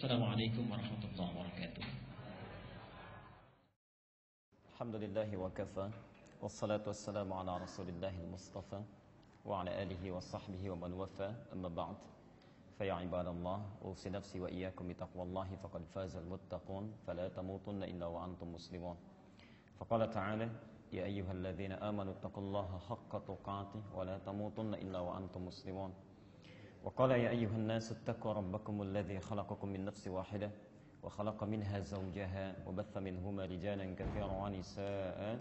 Assalamualaikum warahmatullahi wabarakatuh. Alhamdulillahi wa kafa Wassalatu wassalamu ala rasulillahi al-mustafa Wa ala alihi wa sahbihi wa man wafa Amma ba'd Faya ibadallah Usi nafsi wa iyakum bitaqwallahi Faqad fazal muttaqun Fala tamutunna illa wa antum muslimun Faqala ta'ala Ya ayyuhalladzina amanu taqullaha haqqa tuqatih Wa la tamutunna illa wa antum muslimun وقال يا أيها الناس اتقوا ربكم الذي خلقكم من نفس واحدة وخلق منها زوجها وبث منهما رجالا كثيرا ونساء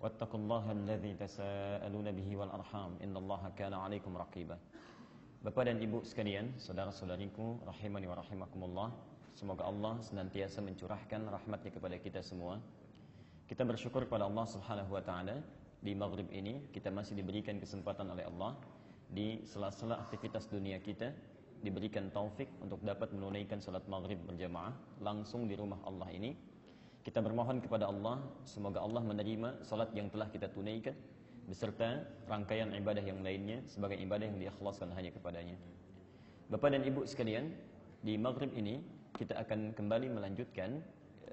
واتقوا الله الذي تساءلون به والأرحام إن الله كان عليكم رقيبا Bapak dan Ibu sekalian, saudara-saudariku, rahimani wa rahimakumullah. Semoga Allah senantiasa mencurahkan rahmatnya kepada kita semua. Kita bersyukur kepada Allah Subhanahu wa taala di maghrib ini kita masih diberikan kesempatan oleh Allah di sela-sela aktivitas dunia kita diberikan taufik untuk dapat menunaikan salat maghrib berjamaah langsung di rumah Allah ini. Kita bermohon kepada Allah semoga Allah menerima salat yang telah kita tunaikan beserta rangkaian ibadah yang lainnya sebagai ibadah yang diikhlaskan hanya kepadanya. Bapak dan Ibu sekalian, di maghrib ini kita akan kembali melanjutkan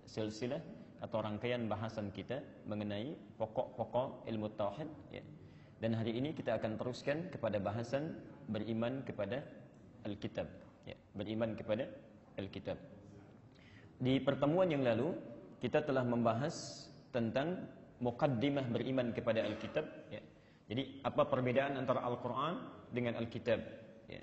silsilah atau rangkaian bahasan kita mengenai pokok-pokok ilmu tauhid ya. Dan hari ini kita akan teruskan kepada bahasan beriman kepada Alkitab. Ya, beriman kepada Alkitab. Di pertemuan yang lalu kita telah membahas tentang mukaddimah beriman kepada Alkitab. Ya. Jadi apa perbedaan antara Al-Quran dengan Alkitab? Ya.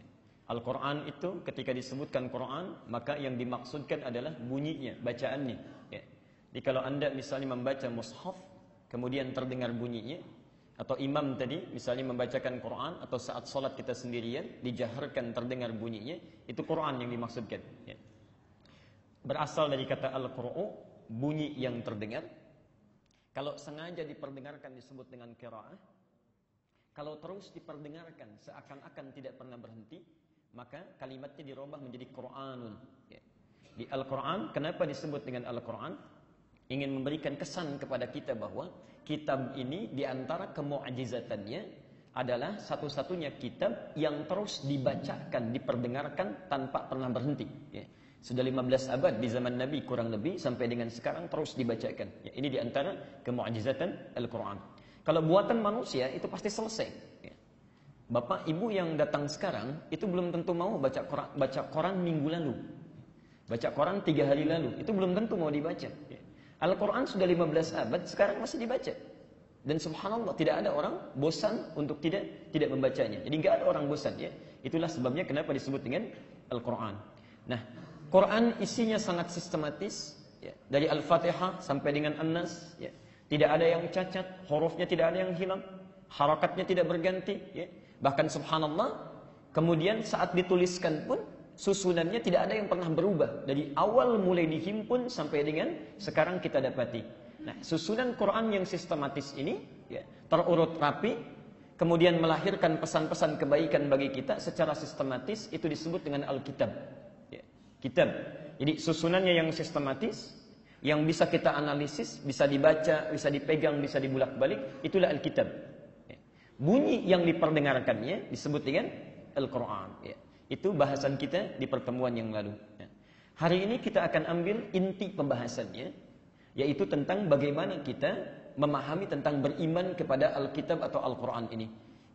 Al-Quran itu ketika disebutkan Quran maka yang dimaksudkan adalah bunyinya, bacaannya. Ya. Jadi kalau anda misalnya membaca mushaf kemudian terdengar bunyinya atau imam tadi misalnya membacakan Quran atau saat sholat kita sendirian dijaharkan terdengar bunyinya itu Quran yang dimaksudkan ya. berasal dari kata al-qur'u bunyi yang terdengar kalau sengaja diperdengarkan disebut dengan qiraah kalau terus diperdengarkan seakan-akan tidak pernah berhenti maka kalimatnya dirubah menjadi Quranun ya. di Al-Quran kenapa disebut dengan Al-Quran ingin memberikan kesan kepada kita bahwa kitab ini di antara kemu'ajizatannya adalah satu-satunya kitab yang terus dibacakan, diperdengarkan tanpa pernah berhenti. Ya. Sudah 15 abad di zaman Nabi kurang lebih sampai dengan sekarang terus dibacakan. Ya, ini di antara kemu'ajizatan Al-Quran. Kalau buatan manusia itu pasti selesai. Ya. Bapak ibu yang datang sekarang itu belum tentu mau baca Quran, baca Quran minggu lalu. Baca Quran tiga hari lalu, itu belum tentu mau dibaca. Ya. Al-Quran sudah 15 abad, sekarang masih dibaca. Dan subhanallah, tidak ada orang bosan untuk tidak tidak membacanya. Jadi nggak ada orang bosan ya. Itulah sebabnya kenapa disebut dengan Al-Quran. Nah, Quran isinya sangat sistematis. Ya. Dari Al-Fatihah sampai dengan An-Nas. Ya. Tidak ada yang cacat, hurufnya tidak ada yang hilang. Harakatnya tidak berganti. Ya. Bahkan subhanallah, kemudian saat dituliskan pun susunannya tidak ada yang pernah berubah dari awal mulai dihimpun sampai dengan sekarang kita dapati. Nah, susunan Quran yang sistematis ini ya, terurut rapi, kemudian melahirkan pesan-pesan kebaikan bagi kita secara sistematis itu disebut dengan Alkitab. Ya, kitab. Jadi susunannya yang sistematis, yang bisa kita analisis, bisa dibaca, bisa dipegang, bisa dibulak-balik, itulah Alkitab. Ya. Bunyi yang diperdengarkannya disebut dengan Al-Quran. Ya. Itu bahasan kita di pertemuan yang lalu. Ya. Hari ini kita akan ambil inti pembahasannya, yaitu tentang bagaimana kita memahami tentang beriman kepada Alkitab atau Al-Quran ini.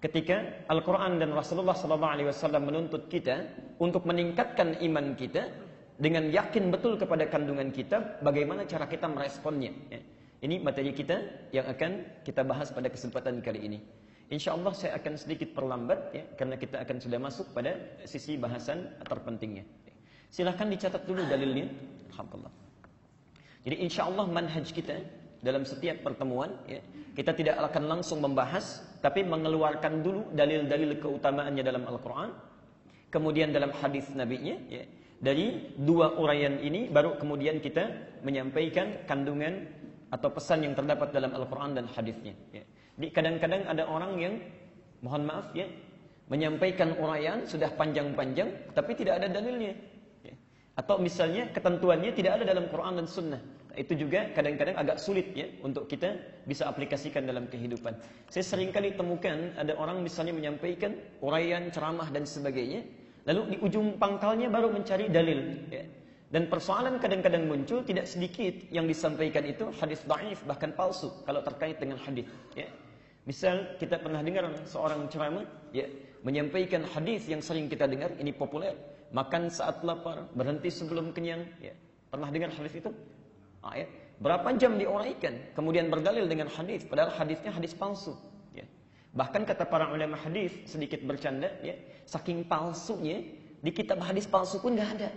Ketika Al-Quran dan Rasulullah SAW menuntut kita untuk meningkatkan iman kita dengan yakin betul kepada kandungan kitab, bagaimana cara kita meresponnya. Ya. Ini materi kita yang akan kita bahas pada kesempatan kali ini. Insya Allah saya akan sedikit perlambat ya, karena kita akan sudah masuk pada sisi bahasan terpentingnya. Silahkan dicatat dulu dalilnya. Alhamdulillah. Jadi insya Allah manhaj kita dalam setiap pertemuan ya, kita tidak akan langsung membahas, tapi mengeluarkan dulu dalil-dalil keutamaannya dalam Al-Quran, kemudian dalam hadis Nabi-nya. Ya, dari dua uraian ini baru kemudian kita menyampaikan kandungan atau pesan yang terdapat dalam Al-Quran dan hadisnya. Ya. Kadang-kadang ada orang yang mohon maaf ya menyampaikan uraian sudah panjang-panjang tapi tidak ada dalilnya. Ya. Atau misalnya ketentuannya tidak ada dalam Quran dan Sunnah. Nah, itu juga kadang-kadang agak sulit ya untuk kita bisa aplikasikan dalam kehidupan. Saya sering kali temukan ada orang misalnya menyampaikan uraian, ceramah dan sebagainya, lalu di ujung pangkalnya baru mencari dalil. Ya. Dan persoalan kadang-kadang muncul tidak sedikit yang disampaikan itu hadis dhaif bahkan palsu kalau terkait dengan hadis. Ya. Misal kita pernah dengar seorang ceramah ya menyampaikan hadis yang sering kita dengar ini populer makan saat lapar berhenti sebelum kenyang ya pernah dengar hadis itu ah, ya. berapa jam diuraikan kemudian berdalil dengan hadis padahal hadisnya hadis palsu ya. bahkan kata para ulama hadis sedikit bercanda ya saking palsunya di kitab hadis palsu pun nggak ada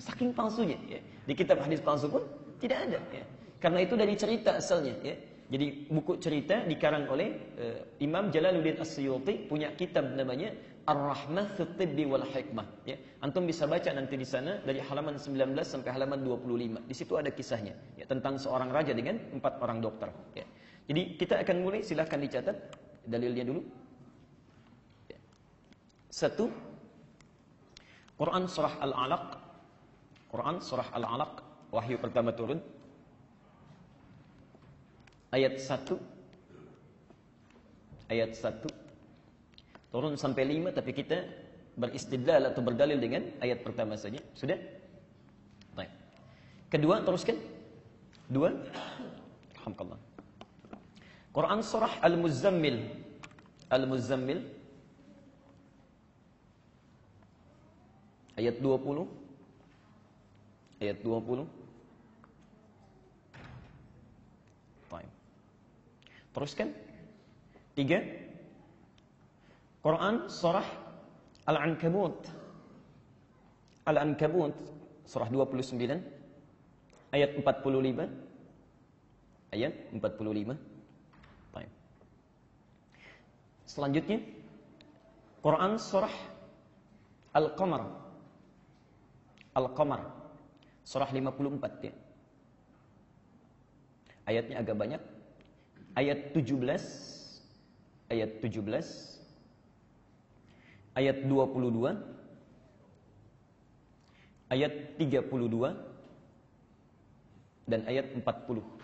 saking palsunya ya. di kitab hadis palsu pun tidak ada ya. karena itu dari cerita asalnya ya jadi buku cerita dikarang oleh uh, Imam Jalaluddin As-Suyuti punya kitab namanya Ar-Rahmah Tibbi wal Hikmah ya. Antum bisa baca nanti di sana dari halaman 19 sampai halaman 25. Di situ ada kisahnya ya tentang seorang raja dengan empat orang dokter ya. Jadi kita akan mulai silahkan dicatat dalilnya dulu. Ya. Satu Quran surah Al-Alaq Quran surah Al-Alaq wahyu pertama turun ayat 1 ayat 1 turun sampai 5 tapi kita beristidlal atau berdalil dengan ayat pertama saja. Sudah? Baik. Kedua teruskan. Dua. Alhamdulillah. Quran surah Al-Muzammil. Al-Muzammil. Ayat 20 ayat 20 Teruskan. Tiga. Quran surah Al-Ankabut. Al-Ankabut surah 29 ayat 45. Ayat 45. Baik. Selanjutnya Quran surah Al-Qamar. Al-Qamar surah 54 ya. Ayatnya agak banyak ayat 17 ayat 17 ayat 22 ayat 32 dan ayat 40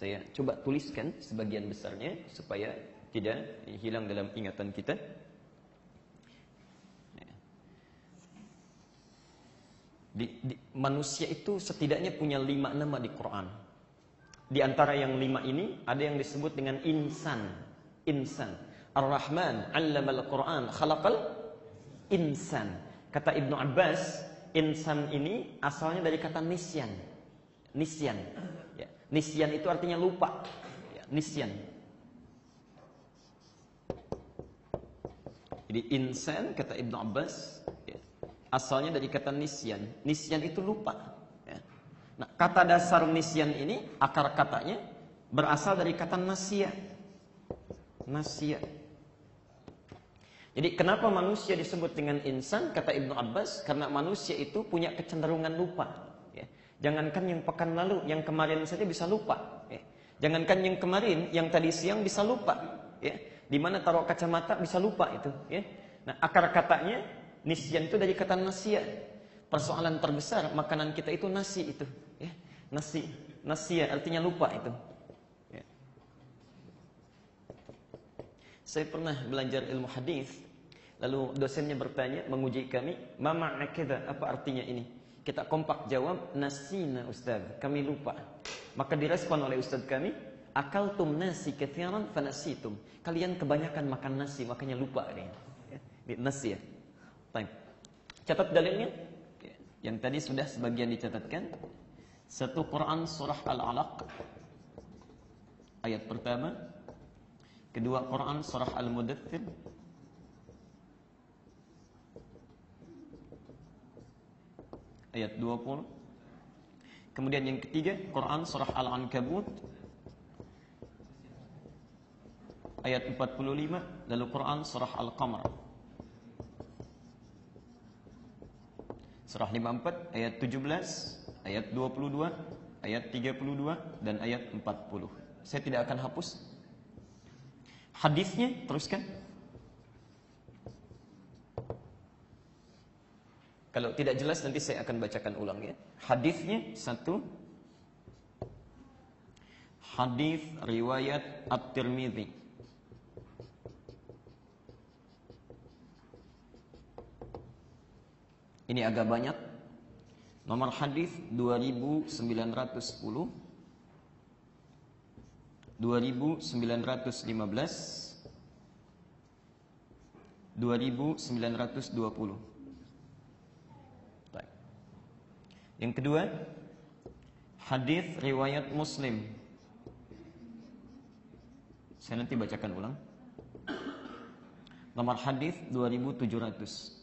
saya coba tuliskan sebagian besarnya supaya tidak hilang dalam ingatan kita. Di, di, manusia itu setidaknya punya lima nama di Quran di antara yang lima ini ada yang disebut dengan insan. Insan. Ar-Rahman 'allamal Qur'an, khalaqal insan. Kata Ibnu Abbas, insan ini asalnya dari kata nisyan. Nisyan. Ya. Nisyan itu artinya lupa. Ya, nisyan. Jadi insan kata Ibnu Abbas ya, asalnya dari kata nisyan. Nisyan itu lupa. Nah, kata dasar nisyan ini, akar katanya berasal dari kata nasia. Nasia. Jadi kenapa manusia disebut dengan insan? Kata Ibnu Abbas, karena manusia itu punya kecenderungan lupa. Ya. Jangankan yang pekan lalu, yang kemarin saja bisa lupa. Ya. Jangankan yang kemarin, yang tadi siang bisa lupa. Ya. Di mana taruh kacamata bisa lupa itu. Ya. Nah, akar katanya nisyan itu dari kata nasia. Persoalan terbesar makanan kita itu nasi itu. Ya, nasi, nasi ya, artinya lupa itu. Ya. Saya pernah belajar ilmu hadis, lalu dosennya bertanya, menguji kami, "Mama akida, apa artinya ini?" Kita kompak jawab, "Nasina Ustaz, kami lupa." Maka direspon oleh Ustaz kami, "Akal tum nasi kathiran fanasitum." Kalian kebanyakan makan nasi, makanya lupa ini. Ya, nasi ya. Baik. Catat dalilnya. Yang tadi sudah sebagian dicatatkan. Satu Quran surah Al-Alaq ayat pertama. Kedua Quran surah Al-Mudaththir ayat 20. Kemudian yang ketiga Quran surah Al-Ankabut ayat 45, lalu Quran surah Al-Qamar Surah 54 ayat 17, ayat 22, ayat 32 dan ayat 40. Saya tidak akan hapus. Hadisnya teruskan. Kalau tidak jelas nanti saya akan bacakan ulang ya. Hadisnya satu. Hadis riwayat At-Tirmidzi Ini agak banyak Nomor hadis 2910 2915 2920 Baik. Yang kedua Hadis riwayat Muslim. Saya nanti bacakan ulang. Nomor hadis 2700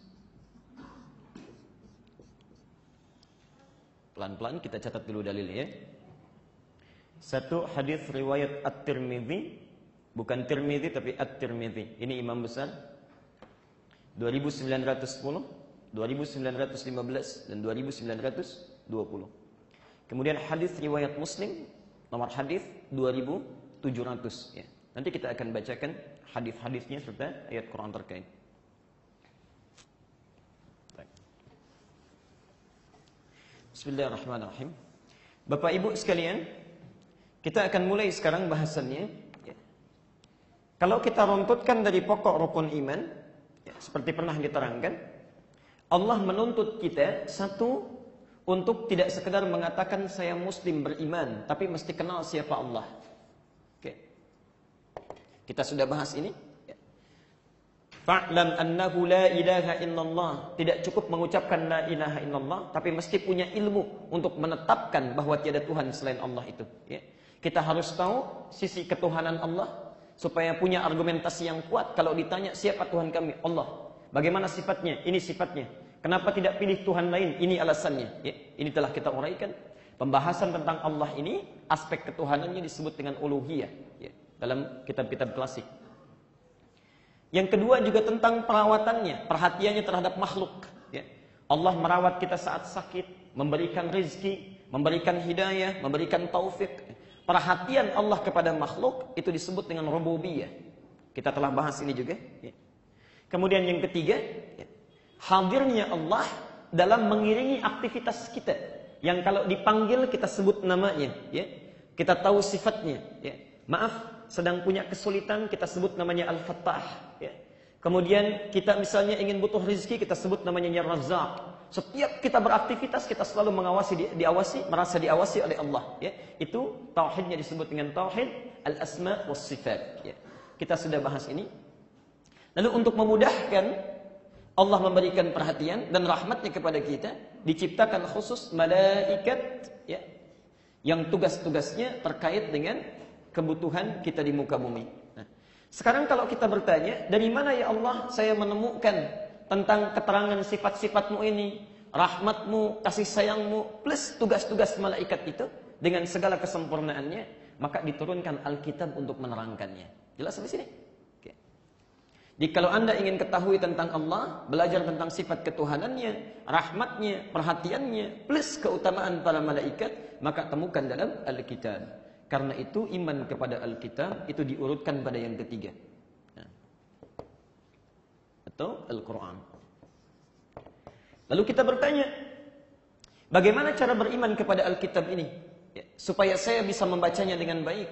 Pelan-pelan kita catat dulu dalilnya ya. Satu hadis riwayat At-Tirmidzi, bukan Tirmidzi tapi At-Tirmidzi. Ini imam besar. 2910, 2915 dan 2920. Kemudian hadis riwayat Muslim nomor hadis 2700 ya. Nanti kita akan bacakan hadis-hadisnya serta ayat Quran terkait. Bismillahirrahmanirrahim. Bapak Ibu sekalian, kita akan mulai sekarang bahasannya. Ya. Kalau kita runtutkan dari pokok rukun iman, ya, seperti pernah diterangkan, Allah menuntut kita satu untuk tidak sekedar mengatakan saya muslim beriman, tapi mesti kenal siapa Allah. Oke. Kita sudah bahas ini. Fa'lam annahu la ilaha illallah. Tidak cukup mengucapkan la ilaha illallah, tapi mesti punya ilmu untuk menetapkan bahwa tiada Tuhan selain Allah itu. Ya. Kita harus tahu sisi ketuhanan Allah supaya punya argumentasi yang kuat kalau ditanya siapa Tuhan kami? Allah. Bagaimana sifatnya? Ini sifatnya. Kenapa tidak pilih Tuhan lain? Ini alasannya. Ya. Ini telah kita uraikan. Pembahasan tentang Allah ini aspek ketuhanannya disebut dengan uluhiyah ya, dalam kitab-kitab klasik. Yang kedua juga tentang perawatannya, perhatiannya terhadap makhluk. Ya. Allah merawat kita saat sakit, memberikan rizki, memberikan hidayah, memberikan taufik. Perhatian Allah kepada makhluk itu disebut dengan rububiyah. Kita telah bahas ini juga. Ya. Kemudian yang ketiga, ya, hadirnya Allah dalam mengiringi aktivitas kita. Yang kalau dipanggil kita sebut namanya. Ya. Kita tahu sifatnya. Ya. Maaf, sedang punya kesulitan, kita sebut namanya Al-Fattah. Ya. Kemudian kita misalnya ingin butuh rezeki, kita sebut namanya Ya. Setiap kita beraktivitas, kita selalu mengawasi, di, diawasi, merasa diawasi oleh Allah. Ya. Itu tauhidnya disebut dengan tauhid al-asma was sifat. Ya. Kita sudah bahas ini. Lalu untuk memudahkan Allah memberikan perhatian dan rahmatnya kepada kita, diciptakan khusus malaikat ya, yang tugas-tugasnya terkait dengan kebutuhan kita di muka bumi. Nah, sekarang kalau kita bertanya, dari mana ya Allah saya menemukan tentang keterangan sifat-sifatmu ini, rahmatmu, kasih sayangmu, plus tugas-tugas malaikat itu dengan segala kesempurnaannya, maka diturunkan Alkitab untuk menerangkannya. Jelas sampai sini? Oke. Jadi kalau anda ingin ketahui tentang Allah, belajar tentang sifat ketuhanannya, rahmatnya, perhatiannya, plus keutamaan para malaikat, maka temukan dalam Alkitab. Karena itu iman kepada Alkitab itu diurutkan pada yang ketiga. Nah. Atau Al-Quran. Lalu kita bertanya, bagaimana cara beriman kepada Alkitab ini? Ya, supaya saya bisa membacanya dengan baik,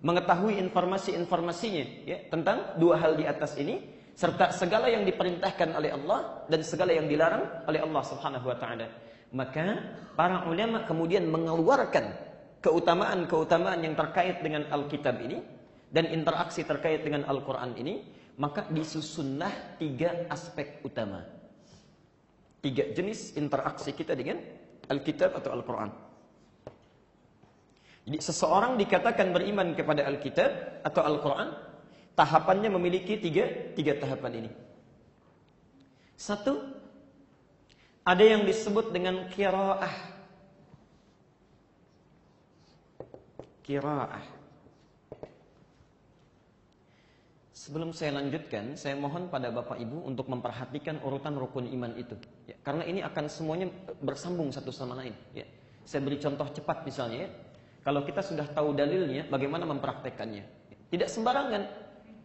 mengetahui informasi-informasinya ya, tentang dua hal di atas ini, serta segala yang diperintahkan oleh Allah dan segala yang dilarang oleh Allah Subhanahu wa taala. Maka para ulama kemudian mengeluarkan keutamaan-keutamaan yang terkait dengan Alkitab ini dan interaksi terkait dengan Al-Quran ini, maka disusunlah tiga aspek utama. Tiga jenis interaksi kita dengan Alkitab atau Al-Quran. Jadi seseorang dikatakan beriman kepada Alkitab atau Al-Quran, tahapannya memiliki tiga, tiga tahapan ini. Satu, ada yang disebut dengan kiraah kiraah. Sebelum saya lanjutkan, saya mohon pada Bapak Ibu untuk memperhatikan urutan rukun iman itu. Ya, karena ini akan semuanya bersambung satu sama lain. Ya. Saya beri contoh cepat misalnya. Ya. Kalau kita sudah tahu dalilnya, bagaimana mempraktekannya. Ya. Tidak sembarangan.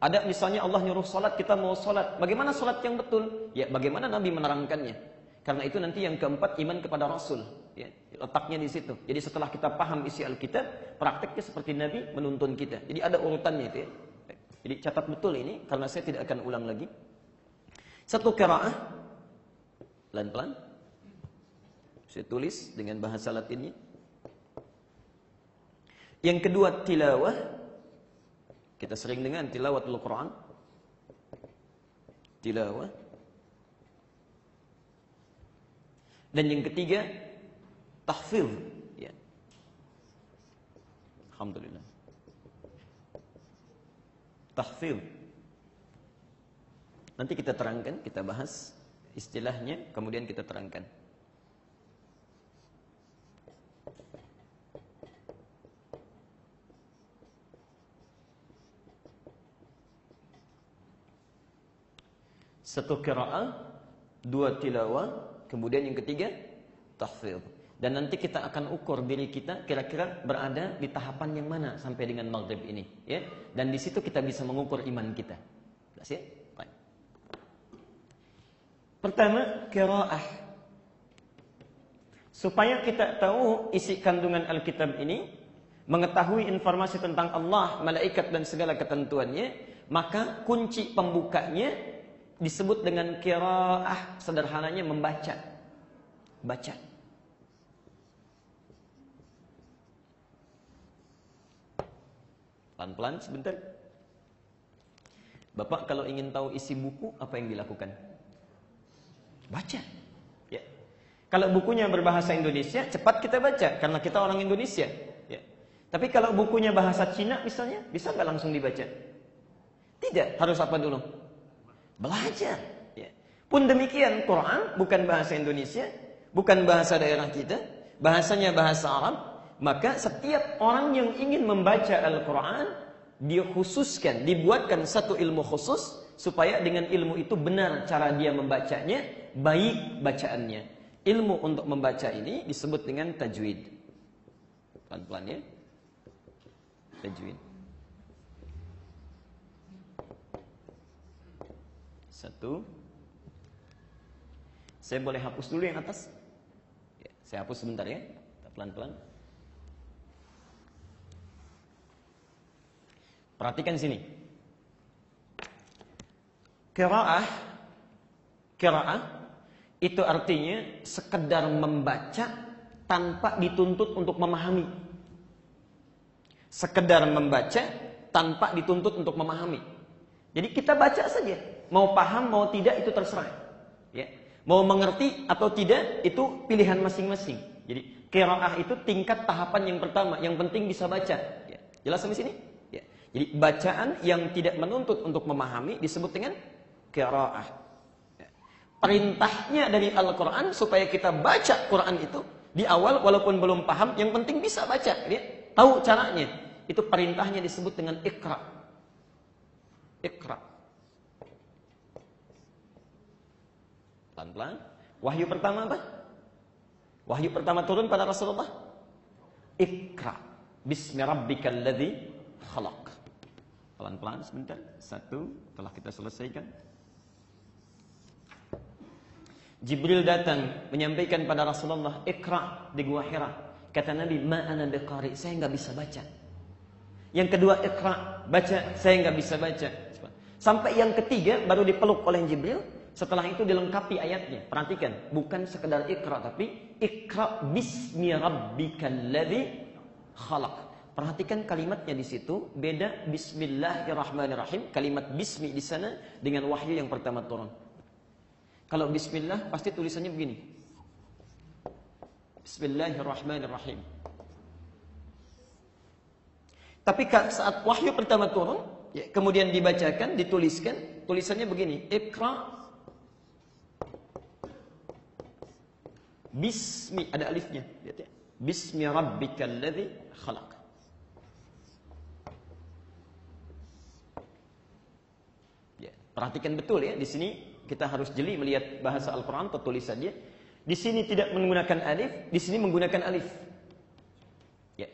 Ada misalnya Allah nyuruh sholat, kita mau sholat. Bagaimana sholat yang betul? Ya, bagaimana Nabi menerangkannya? Karena itu nanti yang keempat iman kepada Rasul. Ya, letaknya di situ. Jadi setelah kita paham isi Alkitab, prakteknya seperti Nabi menuntun kita. Jadi ada urutannya itu ya. Jadi catat betul ini karena saya tidak akan ulang lagi. Satu kiraah pelan-pelan. Saya tulis dengan bahasa Latinnya. Yang kedua tilawah. Kita sering dengan tilawah Al-Quran. Tilawah. Dan yang ketiga tahfil. Ya. Alhamdulillah. Tahfil. Nanti kita terangkan, kita bahas istilahnya, kemudian kita terangkan. Satu kira'ah, dua tilawah, kemudian yang ketiga tahfidz. Dan nanti kita akan ukur diri kita kira-kira berada di tahapan yang mana sampai dengan maghrib ini, ya. Dan di situ kita bisa mengukur iman kita. Jelas ya? Baik. Pertama, qiraah. Supaya kita tahu isi kandungan Alkitab ini, mengetahui informasi tentang Allah, malaikat dan segala ketentuannya, maka kunci pembukanya disebut dengan kiraah sederhananya membaca. Baca. Pelan-pelan sebentar. Bapak kalau ingin tahu isi buku apa yang dilakukan? Baca. Ya. Kalau bukunya berbahasa Indonesia, cepat kita baca karena kita orang Indonesia. Ya. Tapi kalau bukunya bahasa Cina misalnya, bisa nggak langsung dibaca? Tidak, harus apa dulu? Belajar. Ya. Pun demikian Quran bukan bahasa Indonesia, bukan bahasa daerah kita, bahasanya bahasa Arab. Maka setiap orang yang ingin membaca Al-Quran, dia khususkan, dibuatkan satu ilmu khusus, supaya dengan ilmu itu benar cara dia membacanya, baik bacaannya. Ilmu untuk membaca ini disebut dengan tajwid. Pelan-pelan ya. Tajwid. Satu. Saya boleh hapus dulu yang atas? Ya, saya hapus sebentar ya. Pelan-pelan. Perhatikan sini. Kiraah. Kiraah. Itu artinya sekedar membaca tanpa dituntut untuk memahami. Sekedar membaca tanpa dituntut untuk memahami. Jadi kita baca saja. Mau paham, mau tidak itu terserah. Ya. Mau mengerti atau tidak itu pilihan masing-masing. Jadi kiraah itu tingkat tahapan yang pertama. Yang penting bisa baca. Ya. Jelas sampai sini? Jadi bacaan yang tidak menuntut untuk memahami disebut dengan kiraah. Ya. Perintahnya dari Al-Quran supaya kita baca Quran itu di awal walaupun belum paham, yang penting bisa baca. Ya. Tahu caranya. Itu perintahnya disebut dengan ikra. Ikra. Pelan-pelan. Wahyu pertama apa? Wahyu pertama turun pada Rasulullah. Ikra. Bismi rabbikal ladzi khalaq. Pelan-pelan sebentar. Satu, telah kita selesaikan. Jibril datang menyampaikan pada Rasulullah, "Ikra" di Gua Hira. Kata Nabi, "Ma ana biqari." Saya nggak bisa baca. Yang kedua, "Ikra", baca. Saya nggak bisa baca. Sampai yang ketiga baru dipeluk oleh Jibril, setelah itu dilengkapi ayatnya. Perhatikan, bukan sekedar ikra tapi ikra bismi rabbikal ladzi khalaq. Perhatikan kalimatnya di situ, beda bismillahirrahmanirrahim, kalimat bismi di sana dengan wahyu yang pertama turun. Kalau bismillah pasti tulisannya begini. Bismillahirrahmanirrahim. Tapi saat wahyu pertama turun, ya, kemudian dibacakan, dituliskan, tulisannya begini, Iqra Bismi ada alifnya, lihat ya. Bismi rabbikal ladzi khalaq. Ya, perhatikan betul ya di sini kita harus jeli melihat bahasa Al-Qur'an atau tulisannya. Di sini tidak menggunakan alif, di sini menggunakan alif. Ya.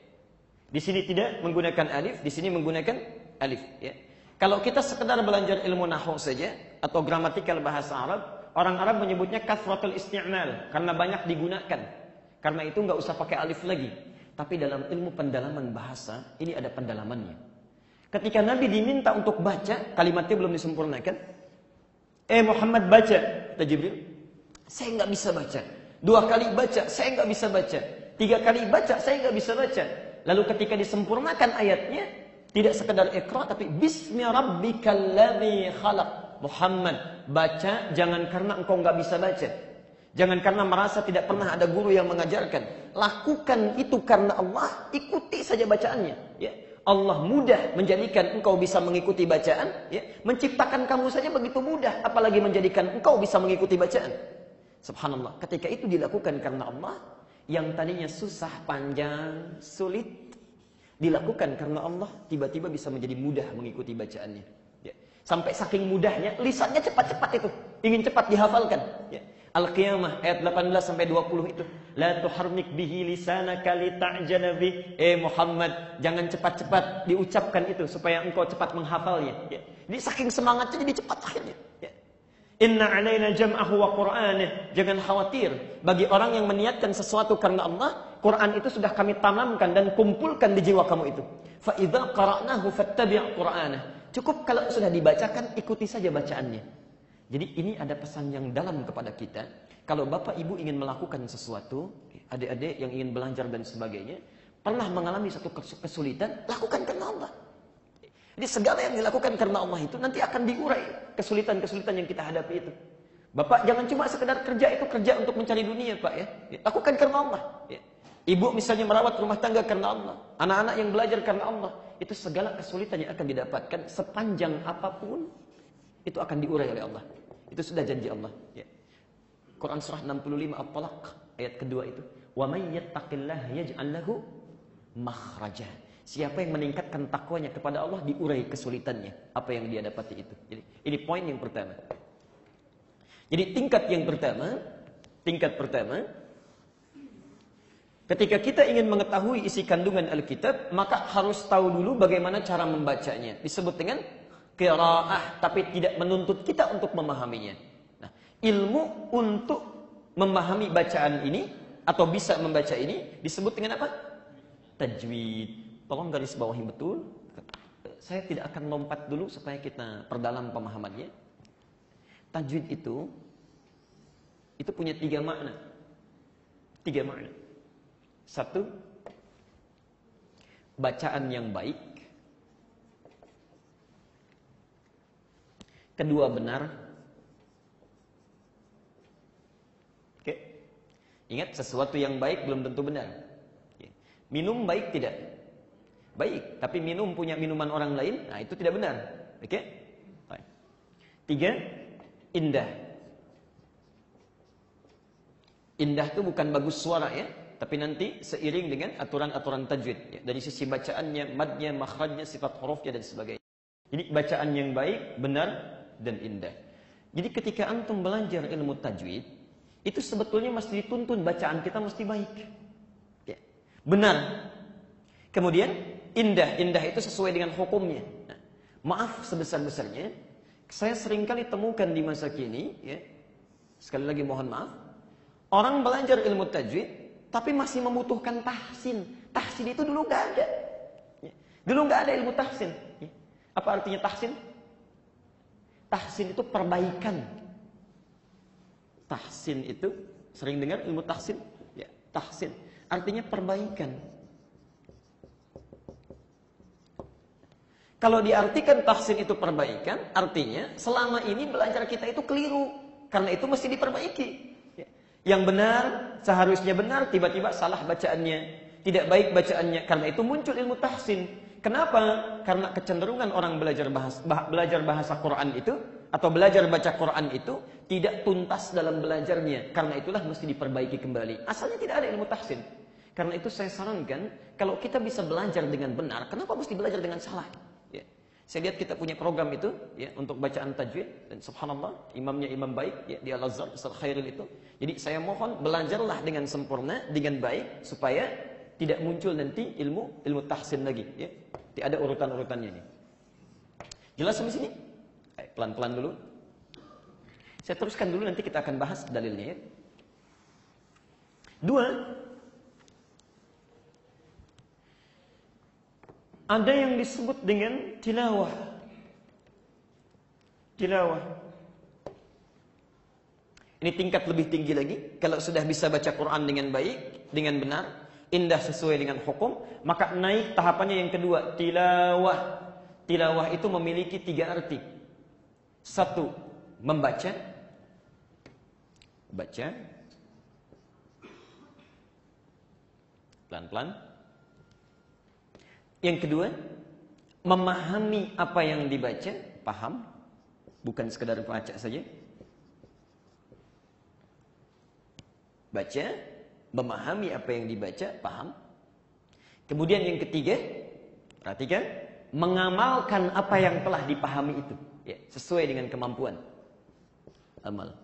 Di sini tidak menggunakan alif, di sini menggunakan alif, ya. Kalau kita sekedar belajar ilmu nahwu saja atau gramatikal bahasa Arab, Orang Arab menyebutnya kasratul isti'mal karena banyak digunakan. Karena itu nggak usah pakai alif lagi. Tapi dalam ilmu pendalaman bahasa ini ada pendalamannya. Ketika Nabi diminta untuk baca, kalimatnya belum disempurnakan. Eh Muhammad baca, kata Jibril. Saya nggak bisa baca. Dua kali baca, saya nggak bisa baca. Tiga kali baca, saya nggak bisa baca. Lalu ketika disempurnakan ayatnya, tidak sekedar ikra tapi bismi khalaq. Muhammad, baca jangan karena engkau nggak bisa baca. Jangan karena merasa tidak pernah ada guru yang mengajarkan. Lakukan itu karena Allah, ikuti saja bacaannya. Ya. Allah mudah menjadikan engkau bisa mengikuti bacaan. Ya. Menciptakan kamu saja begitu mudah, apalagi menjadikan engkau bisa mengikuti bacaan. Subhanallah, ketika itu dilakukan karena Allah, yang tadinya susah, panjang, sulit, dilakukan karena Allah, tiba-tiba bisa menjadi mudah mengikuti bacaannya. Ya. Sampai saking mudahnya, lisannya cepat-cepat itu, ingin cepat dihafalkan. Ya. Al-Qiyamah ayat 18 sampai 20 itu. La tuharmik bihi lisanaka lita'jana bih. Eh Muhammad, jangan cepat-cepat diucapkan itu supaya engkau cepat menghafalnya. Ya. Jadi saking semangatnya jadi cepat akhirnya. Ya. Inna alaina jam'ahu wa qur'anih. Jangan khawatir. Bagi orang yang meniatkan sesuatu karena Allah, Quran itu sudah kami tanamkan dan kumpulkan di jiwa kamu itu. Fa idza qara'nahu fattabi' qur'anah. Cukup kalau sudah dibacakan, ikuti saja bacaannya. Jadi ini ada pesan yang dalam kepada kita. Kalau bapak ibu ingin melakukan sesuatu, adik-adik yang ingin belajar dan sebagainya, pernah mengalami satu kesulitan, lakukan karena Allah. Jadi segala yang dilakukan karena Allah itu nanti akan diurai kesulitan-kesulitan yang kita hadapi itu. Bapak jangan cuma sekedar kerja itu kerja untuk mencari dunia Pak ya. Lakukan karena Allah. Ya. Ibu misalnya merawat rumah tangga karena Allah. Anak-anak yang belajar karena Allah. Itu segala kesulitan yang akan didapatkan sepanjang apa pun itu akan diurai oleh Allah. Itu sudah janji Allah. Ya. Quran surah 65 At-Talaq ayat kedua itu. Wa may yattaqillaha yaj'al lahu makhraja. Siapa yang meningkatkan takwanya kepada Allah diurai kesulitannya. Apa yang dia dapati itu. Jadi ini poin yang pertama. Jadi tingkat yang pertama, tingkat pertama Ketika kita ingin mengetahui isi kandungan Alkitab, maka harus tahu dulu bagaimana cara membacanya. Disebut dengan qiraah tapi tidak menuntut kita untuk memahaminya. Nah, ilmu untuk memahami bacaan ini atau bisa membaca ini disebut dengan apa? Tajwid. Tolong garis bawahi betul. Saya tidak akan lompat dulu supaya kita perdalam pemahamannya. Tajwid itu itu punya tiga makna. Tiga makna. Satu, bacaan yang baik. Kedua benar. Oke. Ingat sesuatu yang baik belum tentu benar. Minum baik tidak? Baik, tapi minum punya minuman orang lain, nah itu tidak benar. Oke? Tiga, indah. Indah itu bukan bagus suara ya, tapi nanti seiring dengan aturan-aturan tajwid ya. dari sisi bacaannya, madnya, makhrajnya, sifat hurufnya dan sebagainya. Jadi bacaan yang baik, benar, dan indah. Jadi ketika antum belajar ilmu tajwid, itu sebetulnya mesti dituntun bacaan kita mesti baik. Ya. Benar. Kemudian indah, indah itu sesuai dengan hukumnya. Nah, maaf sebesar-besarnya, saya sering kali temukan di masa kini, ya, sekali lagi mohon maaf, orang belajar ilmu tajwid, tapi masih membutuhkan tahsin. Tahsin itu dulu gak ada. Ya. Dulu gak ada ilmu tahsin. Ya. Apa artinya tahsin? Tahsin itu perbaikan. Tahsin itu sering dengar ilmu tahsin? Ya, tahsin. Artinya perbaikan. Kalau diartikan tahsin itu perbaikan, artinya selama ini belajar kita itu keliru. Karena itu mesti diperbaiki. Ya. Yang benar, seharusnya benar, tiba-tiba salah bacaannya. Tidak baik bacaannya. Karena itu muncul ilmu tahsin. Kenapa? Karena kecenderungan orang belajar bahasa, belajar bahasa Quran itu atau belajar baca Quran itu tidak tuntas dalam belajarnya. Karena itulah mesti diperbaiki kembali. Asalnya tidak ada ilmu tahsin. Karena itu saya sarankan kalau kita bisa belajar dengan benar, kenapa mesti belajar dengan salah? Ya. Saya lihat kita punya program itu ya untuk bacaan tajwid dan subhanallah imamnya imam baik ya di Al-Azhar Ustaz Khairil itu. Jadi saya mohon belajarlah dengan sempurna, dengan baik supaya tidak muncul nanti ilmu ilmu tahsin lagi ya. Tidak ada urutan-urutannya ini. Jelas sampai sini? Pelan-pelan dulu. Saya teruskan dulu nanti kita akan bahas dalilnya ya. Dua, ada yang disebut dengan tilawah. Tilawah. Ini tingkat lebih tinggi lagi. Kalau sudah bisa baca Quran dengan baik, dengan benar, indah sesuai dengan hukum, maka naik tahapannya yang kedua, tilawah. Tilawah itu memiliki tiga arti. Satu, membaca. Baca. Pelan-pelan. Yang kedua, memahami apa yang dibaca, paham, bukan sekedar baca saja. Baca, memahami apa yang dibaca, paham. Kemudian yang ketiga, perhatikan, mengamalkan apa yang telah dipahami itu, ya, sesuai dengan kemampuan. Amal.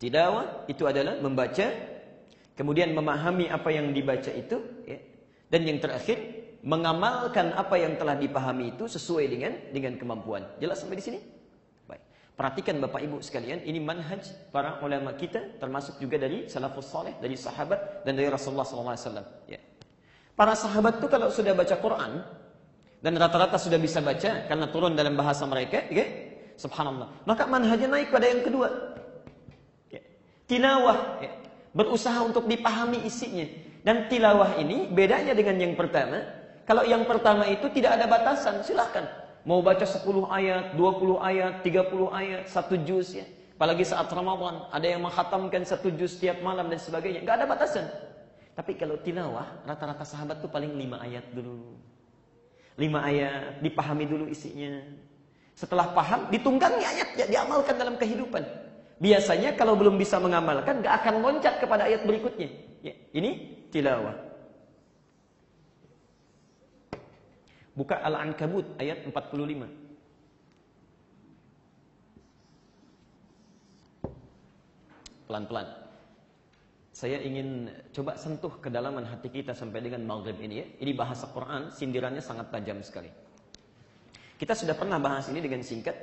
Tilawah itu adalah membaca, kemudian memahami apa yang dibaca itu, ya, dan yang terakhir mengamalkan apa yang telah dipahami itu sesuai dengan dengan kemampuan. Jelas sampai di sini? Perhatikan Bapak Ibu sekalian, ini manhaj para ulama kita termasuk juga dari salafus saleh, dari sahabat dan dari Rasulullah SAW. Ya. Para sahabat itu kalau sudah baca Quran dan rata-rata sudah bisa baca karena turun dalam bahasa mereka, ya, subhanallah. Maka manhajnya naik pada yang kedua. Ya. Tilawah, ya. berusaha untuk dipahami isinya. Dan tilawah ini bedanya dengan yang pertama, kalau yang pertama itu tidak ada batasan, silahkan. Mau baca 10 ayat, 20 ayat, 30 ayat, satu juz ya. Apalagi saat Ramadan, ada yang menghatamkan satu juz setiap malam dan sebagainya. Gak ada batasan. Tapi kalau tilawah, rata-rata sahabat tuh paling 5 ayat dulu. 5 ayat, dipahami dulu isinya. Setelah paham, ditunggangi ayat, ya, diamalkan dalam kehidupan. Biasanya kalau belum bisa mengamalkan, gak akan loncat kepada ayat berikutnya. Ya, ini tilawah. Buka Al-Ankabut ayat 45. Pelan-pelan. Saya ingin coba sentuh kedalaman hati kita sampai dengan maghrib ini ya. Ini bahasa Quran, sindirannya sangat tajam sekali. Kita sudah pernah bahas ini dengan singkat.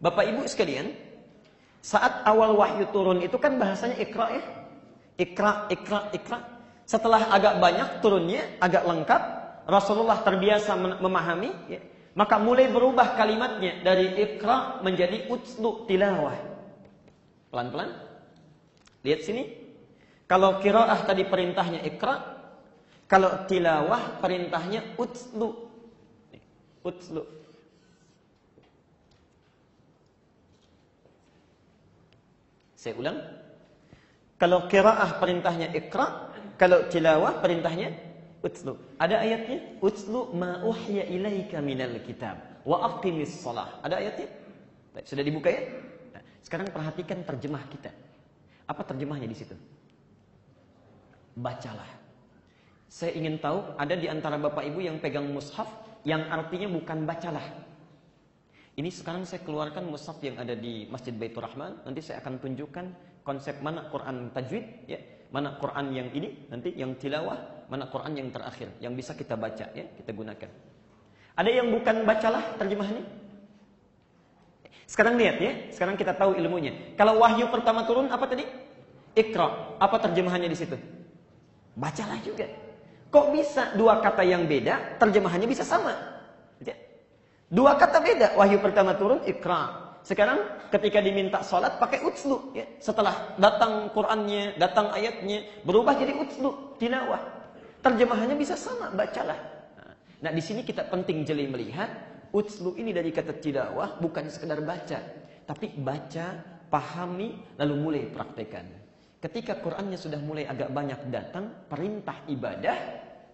Bapak Ibu sekalian, saat awal wahyu turun itu kan bahasanya ikra ya. Ikra, ikra, ikra. Setelah agak banyak turunnya, agak lengkap, Rasulullah terbiasa memahami, ya, maka mulai berubah kalimatnya dari ikra menjadi utslu tilawah. Pelan-pelan. Lihat sini. Kalau kiraah tadi perintahnya ikra, kalau tilawah perintahnya utslu. Utslu. Saya ulang. Kalau kiraah perintahnya ikra, kalau tilawah perintahnya Utslu. Ada ayatnya? Utslu ma uhya ilaika minal kitab wa aqimis shalah. Ada ayatnya? Sudah dibuka ya? Nah, sekarang perhatikan terjemah kita. Apa terjemahnya di situ? Bacalah. Saya ingin tahu ada di antara Bapak Ibu yang pegang mushaf yang artinya bukan bacalah. Ini sekarang saya keluarkan mushaf yang ada di Masjid Baitur Rahman. Nanti saya akan tunjukkan konsep mana Quran tajwid ya mana Quran yang ini nanti yang tilawah, mana Quran yang terakhir yang bisa kita baca ya, kita gunakan. Ada yang bukan bacalah terjemahannya? Sekarang lihat ya, sekarang kita tahu ilmunya. Kalau wahyu pertama turun apa tadi? Ikra. Apa terjemahannya di situ? Bacalah juga. Kok bisa dua kata yang beda, terjemahannya bisa sama? Ya. Dua kata beda, wahyu pertama turun ikra, sekarang ketika diminta sholat pakai utslu. Ya. Setelah datang Qurannya, datang ayatnya, berubah jadi utslu, tilawah. Terjemahannya bisa sama, bacalah. Nah di sini kita penting jeli melihat utslu ini dari kata tilawah bukan sekedar baca, tapi baca, pahami, lalu mulai praktekan. Ketika Qurannya sudah mulai agak banyak datang, perintah ibadah,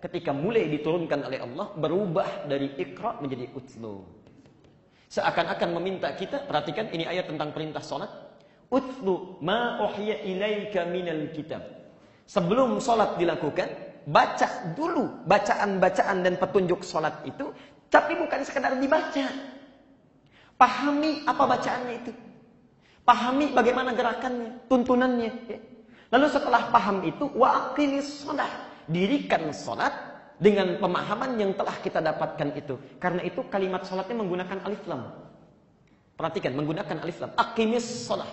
ketika mulai diturunkan oleh Allah, berubah dari ikra menjadi utslu. Seakan-akan meminta kita, perhatikan ini ayat tentang perintah sholat. Utlu ma uhya ilaika minal kitab. Sebelum sholat dilakukan, baca dulu bacaan-bacaan dan petunjuk sholat itu. Tapi bukan sekedar dibaca. Pahami apa bacaannya itu. Pahami bagaimana gerakannya, tuntunannya. Ya. Lalu setelah paham itu, wa sholat. Dirikan sholat dengan pemahaman yang telah kita dapatkan itu. Karena itu kalimat salatnya menggunakan alif lam. Perhatikan, menggunakan alif lam. Akimis salat.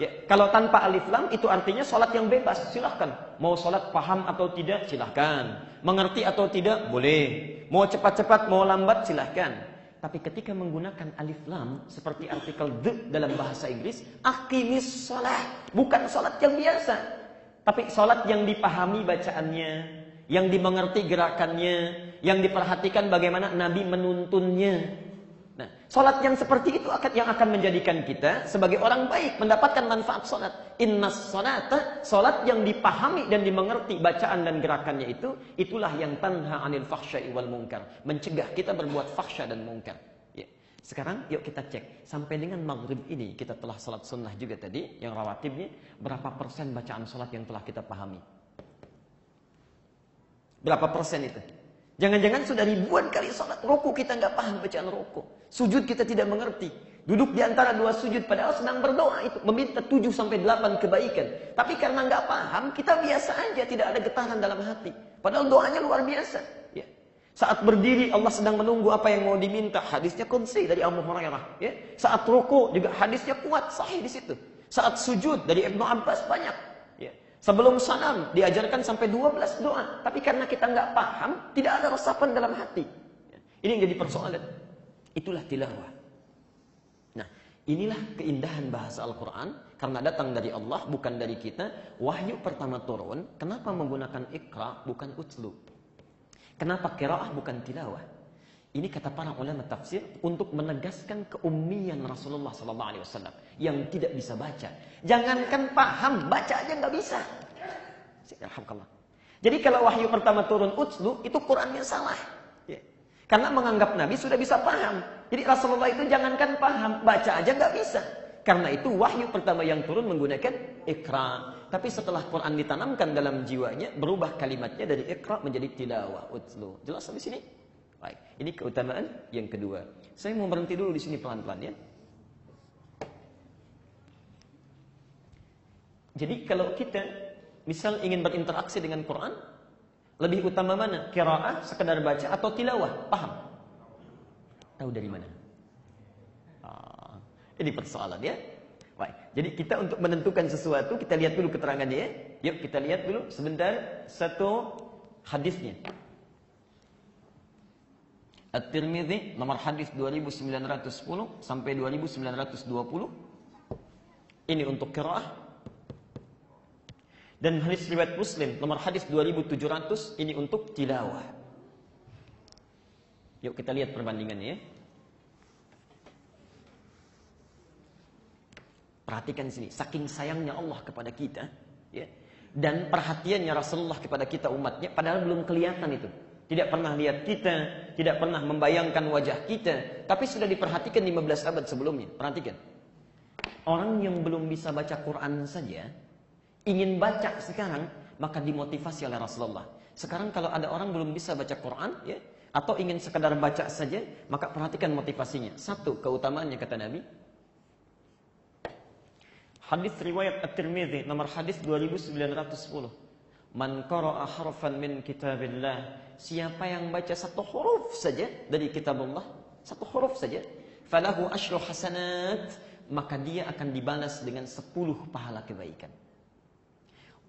Ya, kalau tanpa alif lam itu artinya salat yang bebas, silahkan. Mau salat paham atau tidak, silahkan. Mengerti atau tidak, boleh. Mau cepat-cepat, mau lambat, silahkan. Tapi ketika menggunakan alif lam seperti artikel the dalam bahasa Inggris, akimis sholat. Bukan sholat yang biasa. Tapi sholat yang dipahami bacaannya, yang dimengerti gerakannya, yang diperhatikan bagaimana Nabi menuntunnya. Nah, solat yang seperti itu akan yang akan menjadikan kita sebagai orang baik mendapatkan manfaat solat. Inna sonata, solat yang dipahami dan dimengerti bacaan dan gerakannya itu, itulah yang tanha anil fahsyai wal mungkar. Mencegah kita berbuat fahsya dan mungkar. Ya. Sekarang yuk kita cek. Sampai dengan maghrib ini kita telah salat sunnah juga tadi. Yang rawatibnya. Berapa persen bacaan salat yang telah kita pahami? Berapa persen itu? Jangan-jangan sudah ribuan kali sholat roku kita nggak paham bacaan roku. Sujud kita tidak mengerti. Duduk di antara dua sujud padahal sedang berdoa itu meminta 7 sampai 8 kebaikan. Tapi karena nggak paham, kita biasa aja tidak ada getaran dalam hati. Padahal doanya luar biasa. Ya. Saat berdiri Allah sedang menunggu apa yang mau diminta. Hadisnya kunci dari Abu Hurairah. Ya. Saat ruku juga hadisnya kuat, sahih di situ. Saat sujud dari Ibnu Abbas banyak. Sebelum salam diajarkan sampai 12 doa. Tapi karena kita nggak paham, tidak ada resapan dalam hati. Ini yang jadi persoalan. Itulah tilawah. Nah, inilah keindahan bahasa Al-Quran. Karena datang dari Allah, bukan dari kita. Wahyu pertama turun. Kenapa menggunakan ikra, bukan utlu? Kenapa kiraah, bukan tilawah? Ini kata para ulama tafsir untuk menegaskan keummian Rasulullah SAW yang tidak bisa baca. Jangankan paham, baca aja nggak bisa. Alhamdulillah. Jadi kalau wahyu pertama turun utslu, itu Qurannya salah. Karena menganggap Nabi sudah bisa paham. Jadi Rasulullah itu jangankan paham, baca aja nggak bisa. Karena itu wahyu pertama yang turun menggunakan ikra. Tapi setelah Quran ditanamkan dalam jiwanya, berubah kalimatnya dari ikra menjadi tilawah, utslu. Jelas sampai sini? Baik, ini keutamaan yang kedua. Saya mau berhenti dulu di sini pelan-pelan ya. Jadi kalau kita misal ingin berinteraksi dengan Quran, lebih utama mana? Kiraah, sekedar baca atau tilawah? Paham? Tahu dari mana? Ah, ini persoalan ya. Baik. Jadi kita untuk menentukan sesuatu, kita lihat dulu keterangannya ya. Yuk kita lihat dulu sebentar satu hadisnya. At-Tirmidzi nomor hadis 2910 sampai 2920. Ini untuk qiraah. Dan hadis riwayat Muslim nomor hadis 2700 ini untuk tilawah. Yuk kita lihat perbandingannya ya. Perhatikan sini, saking sayangnya Allah kepada kita, ya. Dan perhatiannya Rasulullah kepada kita umatnya, padahal belum kelihatan itu tidak pernah lihat kita, tidak pernah membayangkan wajah kita, tapi sudah diperhatikan 15 abad sebelumnya. Perhatikan. Orang yang belum bisa baca Quran saja, ingin baca sekarang, maka dimotivasi oleh Rasulullah. Sekarang kalau ada orang belum bisa baca Quran, ya, atau ingin sekedar baca saja, maka perhatikan motivasinya. Satu, keutamaannya kata Nabi. Hadis riwayat At-Tirmidzi nomor hadis 2910. Man qara'a harfan min kitabillah siapa yang baca satu huruf saja dari kitab Allah, satu huruf saja, falahu asyru hasanat, maka dia akan dibalas dengan sepuluh pahala kebaikan.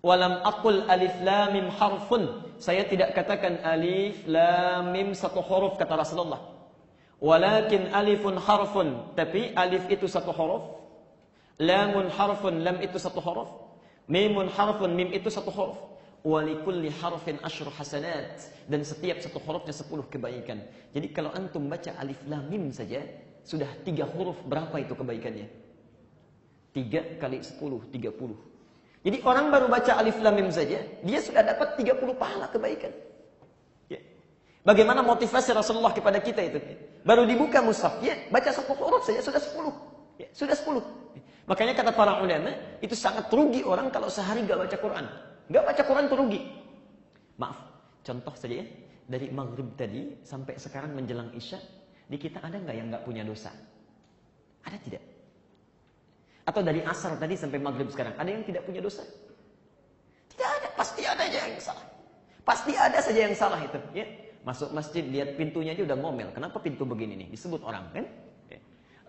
Walam aqul alif lam mim harfun. Saya tidak katakan alif lam mim satu huruf kata Rasulullah. Walakin alifun harfun, tapi alif itu satu huruf. Lamun harfun, lam itu satu huruf. Mimun harfun, mim itu satu huruf walikulli harfin asyru hasanat dan setiap satu hurufnya sepuluh kebaikan. Jadi kalau antum baca alif lam mim saja sudah tiga huruf berapa itu kebaikannya? Tiga kali sepuluh, tiga puluh. Jadi orang baru baca alif lam mim saja dia sudah dapat tiga puluh pahala kebaikan. Ya. Bagaimana motivasi Rasulullah kepada kita itu? Baru dibuka mushaf, ya, baca satu huruf saja sudah sepuluh. Ya, sudah sepuluh. Makanya kata para ulama, itu sangat rugi orang kalau sehari gak baca Quran. Gak baca Quran itu rugi. Maaf, contoh saja ya. Dari maghrib tadi sampai sekarang menjelang isya, di kita ada nggak yang nggak punya dosa? Ada tidak? Atau dari asar tadi sampai maghrib sekarang, ada yang tidak punya dosa? Tidak ada, pasti ada aja yang salah. Pasti ada saja yang salah itu. Ya. Masuk masjid, lihat pintunya aja udah ngomel. Kenapa pintu begini nih? Disebut orang kan?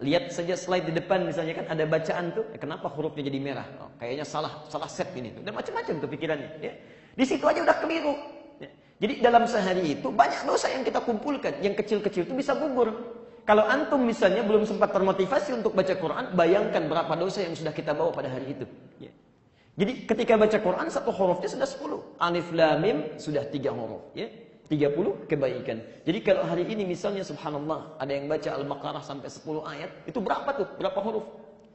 Lihat saja slide di depan misalnya kan ada bacaan tuh, eh, kenapa hurufnya jadi merah? Oh, kayaknya salah, salah set ini tuh. Dan macam-macam tuh pikirannya. Ya. Di situ aja udah keliru. Ya. Jadi dalam sehari itu banyak dosa yang kita kumpulkan, yang kecil-kecil itu bisa gugur. Kalau antum misalnya belum sempat termotivasi untuk baca Quran, bayangkan berapa dosa yang sudah kita bawa pada hari itu. Ya. Jadi ketika baca Quran satu hurufnya sudah 10. Alif lam sudah tiga huruf, ya. 30 kebaikan. Jadi kalau hari ini misalnya subhanallah ada yang baca Al-Baqarah sampai 10 ayat, itu berapa tuh? Berapa huruf?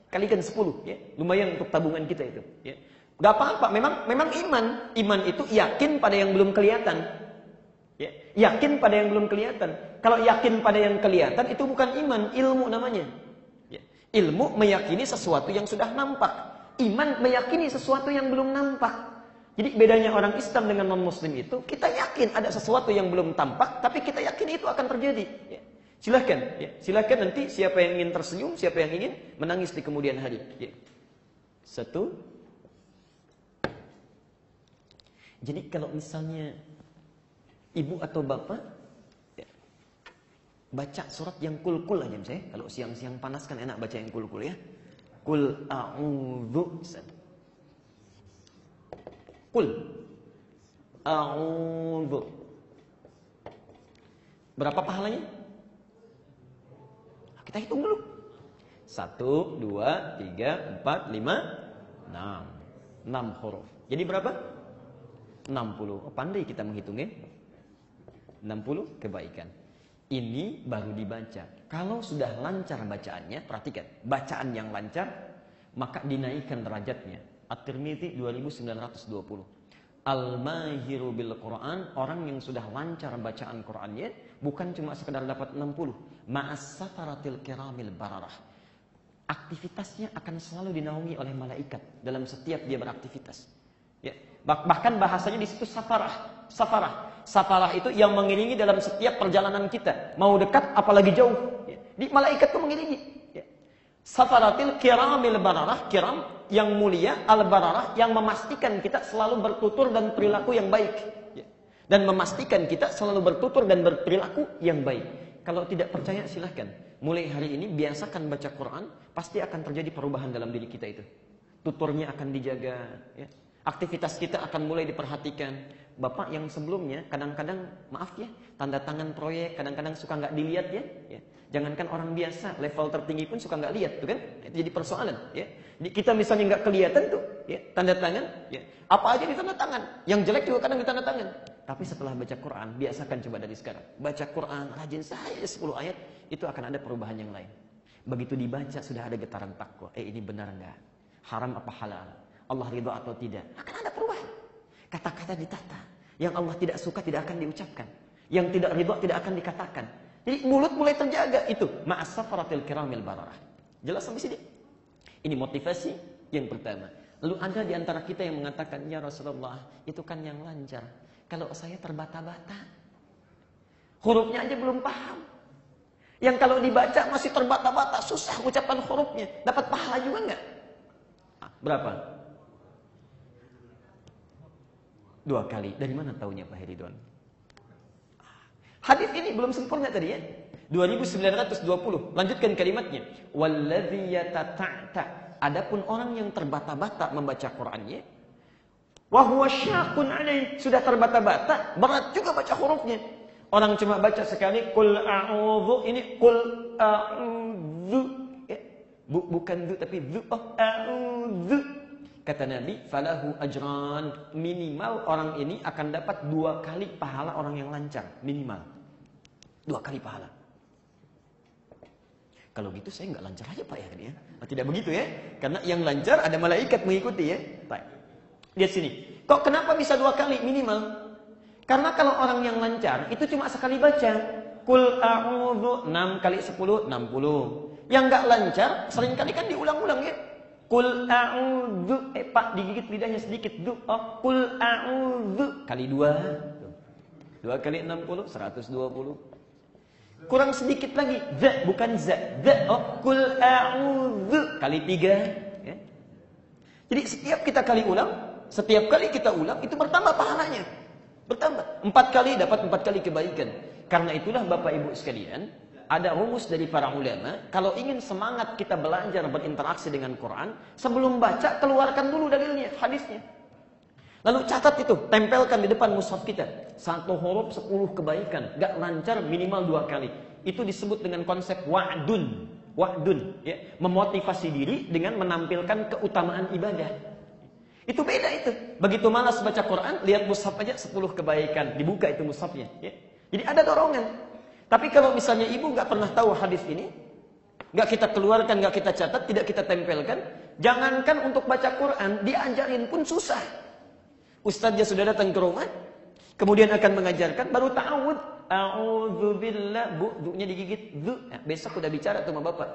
Kalikan 10, ya. Lumayan untuk tabungan kita itu, ya. Gak apa-apa, memang memang iman. Iman itu yakin pada yang belum kelihatan. Ya. Yakin pada yang belum kelihatan. Kalau yakin pada yang kelihatan itu bukan iman, ilmu namanya. Ya. Ilmu meyakini sesuatu yang sudah nampak. Iman meyakini sesuatu yang belum nampak. Jadi bedanya orang Islam dengan non Muslim itu kita yakin ada sesuatu yang belum tampak, tapi kita yakin itu akan terjadi. Ya. Silahkan, ya. silahkan nanti siapa yang ingin tersenyum, siapa yang ingin menangis di kemudian hari. Satu, Jadi kalau misalnya ibu atau bapak baca surat yang kul-kul aja misalnya, kalau siang-siang panas kan enak baca yang kul-kul ya. Kul a'udzu Kul a'udzu Berapa pahalanya? Kita hitung dulu. Satu, dua, tiga, empat, lima, enam. Enam huruf. Jadi berapa? 60. Oh, pandai kita menghitungnya. 60 kebaikan. Ini baru dibaca. Kalau sudah lancar bacaannya, perhatikan. Bacaan yang lancar, maka dinaikkan derajatnya. At-Tirmidzi 2920. Al-mahiru bil Quran, orang yang sudah lancar bacaan Qurannya, bukan cuma sekedar dapat 60. Ma'as safaratil kiramil bararah. Aktivitasnya akan selalu dinaungi oleh malaikat dalam setiap dia beraktivitas. Ya. Bahkan bahasanya di situ safarah. Safarah. Safarah itu yang mengiringi dalam setiap perjalanan kita. Mau dekat apalagi jauh. Ya. Di malaikat itu mengiringi. Ya. Safaratil kiramil bararah. Kiram yang mulia. Al bararah yang memastikan kita selalu bertutur dan perilaku yang baik. Ya. Dan memastikan kita selalu bertutur dan berperilaku yang baik. Kalau tidak percaya silahkan. Mulai hari ini biasakan baca Quran. Pasti akan terjadi perubahan dalam diri kita itu. Tuturnya akan dijaga. Ya aktivitas kita akan mulai diperhatikan. Bapak yang sebelumnya kadang-kadang maaf ya, tanda tangan proyek kadang-kadang suka nggak dilihat ya. ya. Jangankan orang biasa, level tertinggi pun suka nggak lihat, tuh kan? Itu jadi persoalan, ya. Kita misalnya nggak kelihatan tuh, ya, tanda tangan, ya. Apa aja di tanda tangan. Yang jelek juga kadang di tanda tangan. Tapi setelah baca Quran, biasakan coba dari sekarang. Baca Quran, rajin saja 10 ayat, itu akan ada perubahan yang lain. Begitu dibaca sudah ada getaran takwa. Eh ini benar nggak? Haram apa halal? Allah ridho atau tidak. Akan ada perubahan. Kata-kata ditata. Yang Allah tidak suka tidak akan diucapkan. Yang tidak ridho tidak akan dikatakan. Jadi mulut mulai terjaga itu. Ma'asafaratil kiramil bararah. Jelas sampai sini? Ini motivasi yang pertama. Lalu ada di antara kita yang mengatakan, Ya Rasulullah, itu kan yang lancar. Kalau saya terbata-bata, hurufnya aja belum paham. Yang kalau dibaca masih terbata-bata, susah ucapan hurufnya. Dapat pahala juga enggak? Berapa? Dua kali. Dari mana tahunya Pak Heridon? Hadis ini belum sempurna tadi ya. 2920. Lanjutkan kalimatnya. Walladhi yatata'ta. Adapun orang yang terbata-bata membaca Qur'annya, wa huwa syaqun alaih, sudah terbata-bata, berat juga baca hurufnya. Orang cuma baca sekali kul a'udzu, ini kul a'udzu. Ya. bukan du tapi du. Oh, a'udzu. Kata Nabi, falahu ajran. Minimal orang ini akan dapat dua kali pahala orang yang lancar. Minimal. Dua kali pahala. Kalau gitu saya nggak lancar aja Pak ya. ya. Nah, tidak begitu ya. Karena yang lancar ada malaikat mengikuti ya. Baik. Lihat sini. Kok kenapa bisa dua kali minimal? Karena kalau orang yang lancar itu cuma sekali baca. Kul a'udhu 6 kali 10 60. Yang nggak lancar sering kali kan diulang-ulang ya. Kul a'udzu. Eh Pak digigit lidahnya sedikit. Du. Oh, kul a'udzu. Kali dua. Dua kali enam puluh. Seratus dua puluh. Kurang sedikit lagi. Z. Bukan Z. Z. Oh, kul a'udzu. Kali tiga. Ya. Jadi setiap kita kali ulang. Setiap kali kita ulang. Itu bertambah pahalanya. Bertambah. Empat kali dapat empat kali kebaikan. Karena itulah Bapak Ibu sekalian ada rumus dari para ulama, kalau ingin semangat kita belajar berinteraksi dengan Quran, sebelum baca keluarkan dulu dalilnya, hadisnya. Lalu catat itu, tempelkan di depan mushaf kita. Satu huruf sepuluh kebaikan, gak lancar minimal dua kali. itu disebut dengan konsep wa'dun. Wa'dun, ya, memotivasi diri dengan menampilkan keutamaan ibadah. Itu beda itu. Begitu malas baca Quran, lihat mushaf aja 10 kebaikan, dibuka itu mushafnya, ya. Jadi ada dorongan. Tapi kalau misalnya ibu nggak pernah tahu hadis ini, nggak kita keluarkan, nggak kita catat, tidak kita tempelkan, jangankan untuk baca Quran, diajarin pun susah. Ustaznya sudah datang ke rumah, kemudian akan mengajarkan, baru ta'awud. A'udzubillah, bu, du-nya digigit, du. Ya, besok udah bicara tuh sama bapak.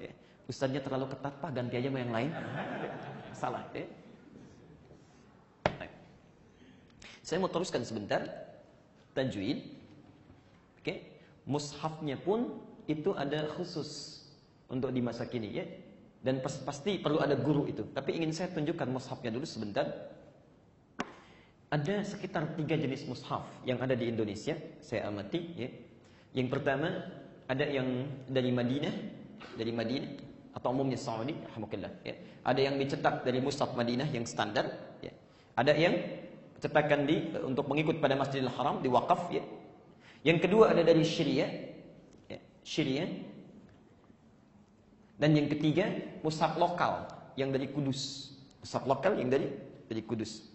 Ya. Ustaznya terlalu ketat, pak, ganti aja sama yang lain. Salah. Ya. Saya mau teruskan sebentar. Tajwid. Mushafnya pun itu ada khusus untuk di masa kini ya. Dan pasti perlu ada guru itu. Tapi ingin saya tunjukkan mushafnya dulu sebentar. Ada sekitar tiga jenis mushaf yang ada di Indonesia. Saya amati ya. Yang pertama ada yang dari Madinah, dari Madinah atau umumnya Saudi, alhamdulillah ya. Ada yang dicetak dari mushaf Madinah yang standar ya. Ada yang cetakan di untuk mengikut pada Masjidil Haram di wakaf ya. Yang kedua ada dari Syria ya, Syria. Dan yang ketiga mushaf lokal yang dari Kudus. Mushaf lokal yang dari dari Kudus.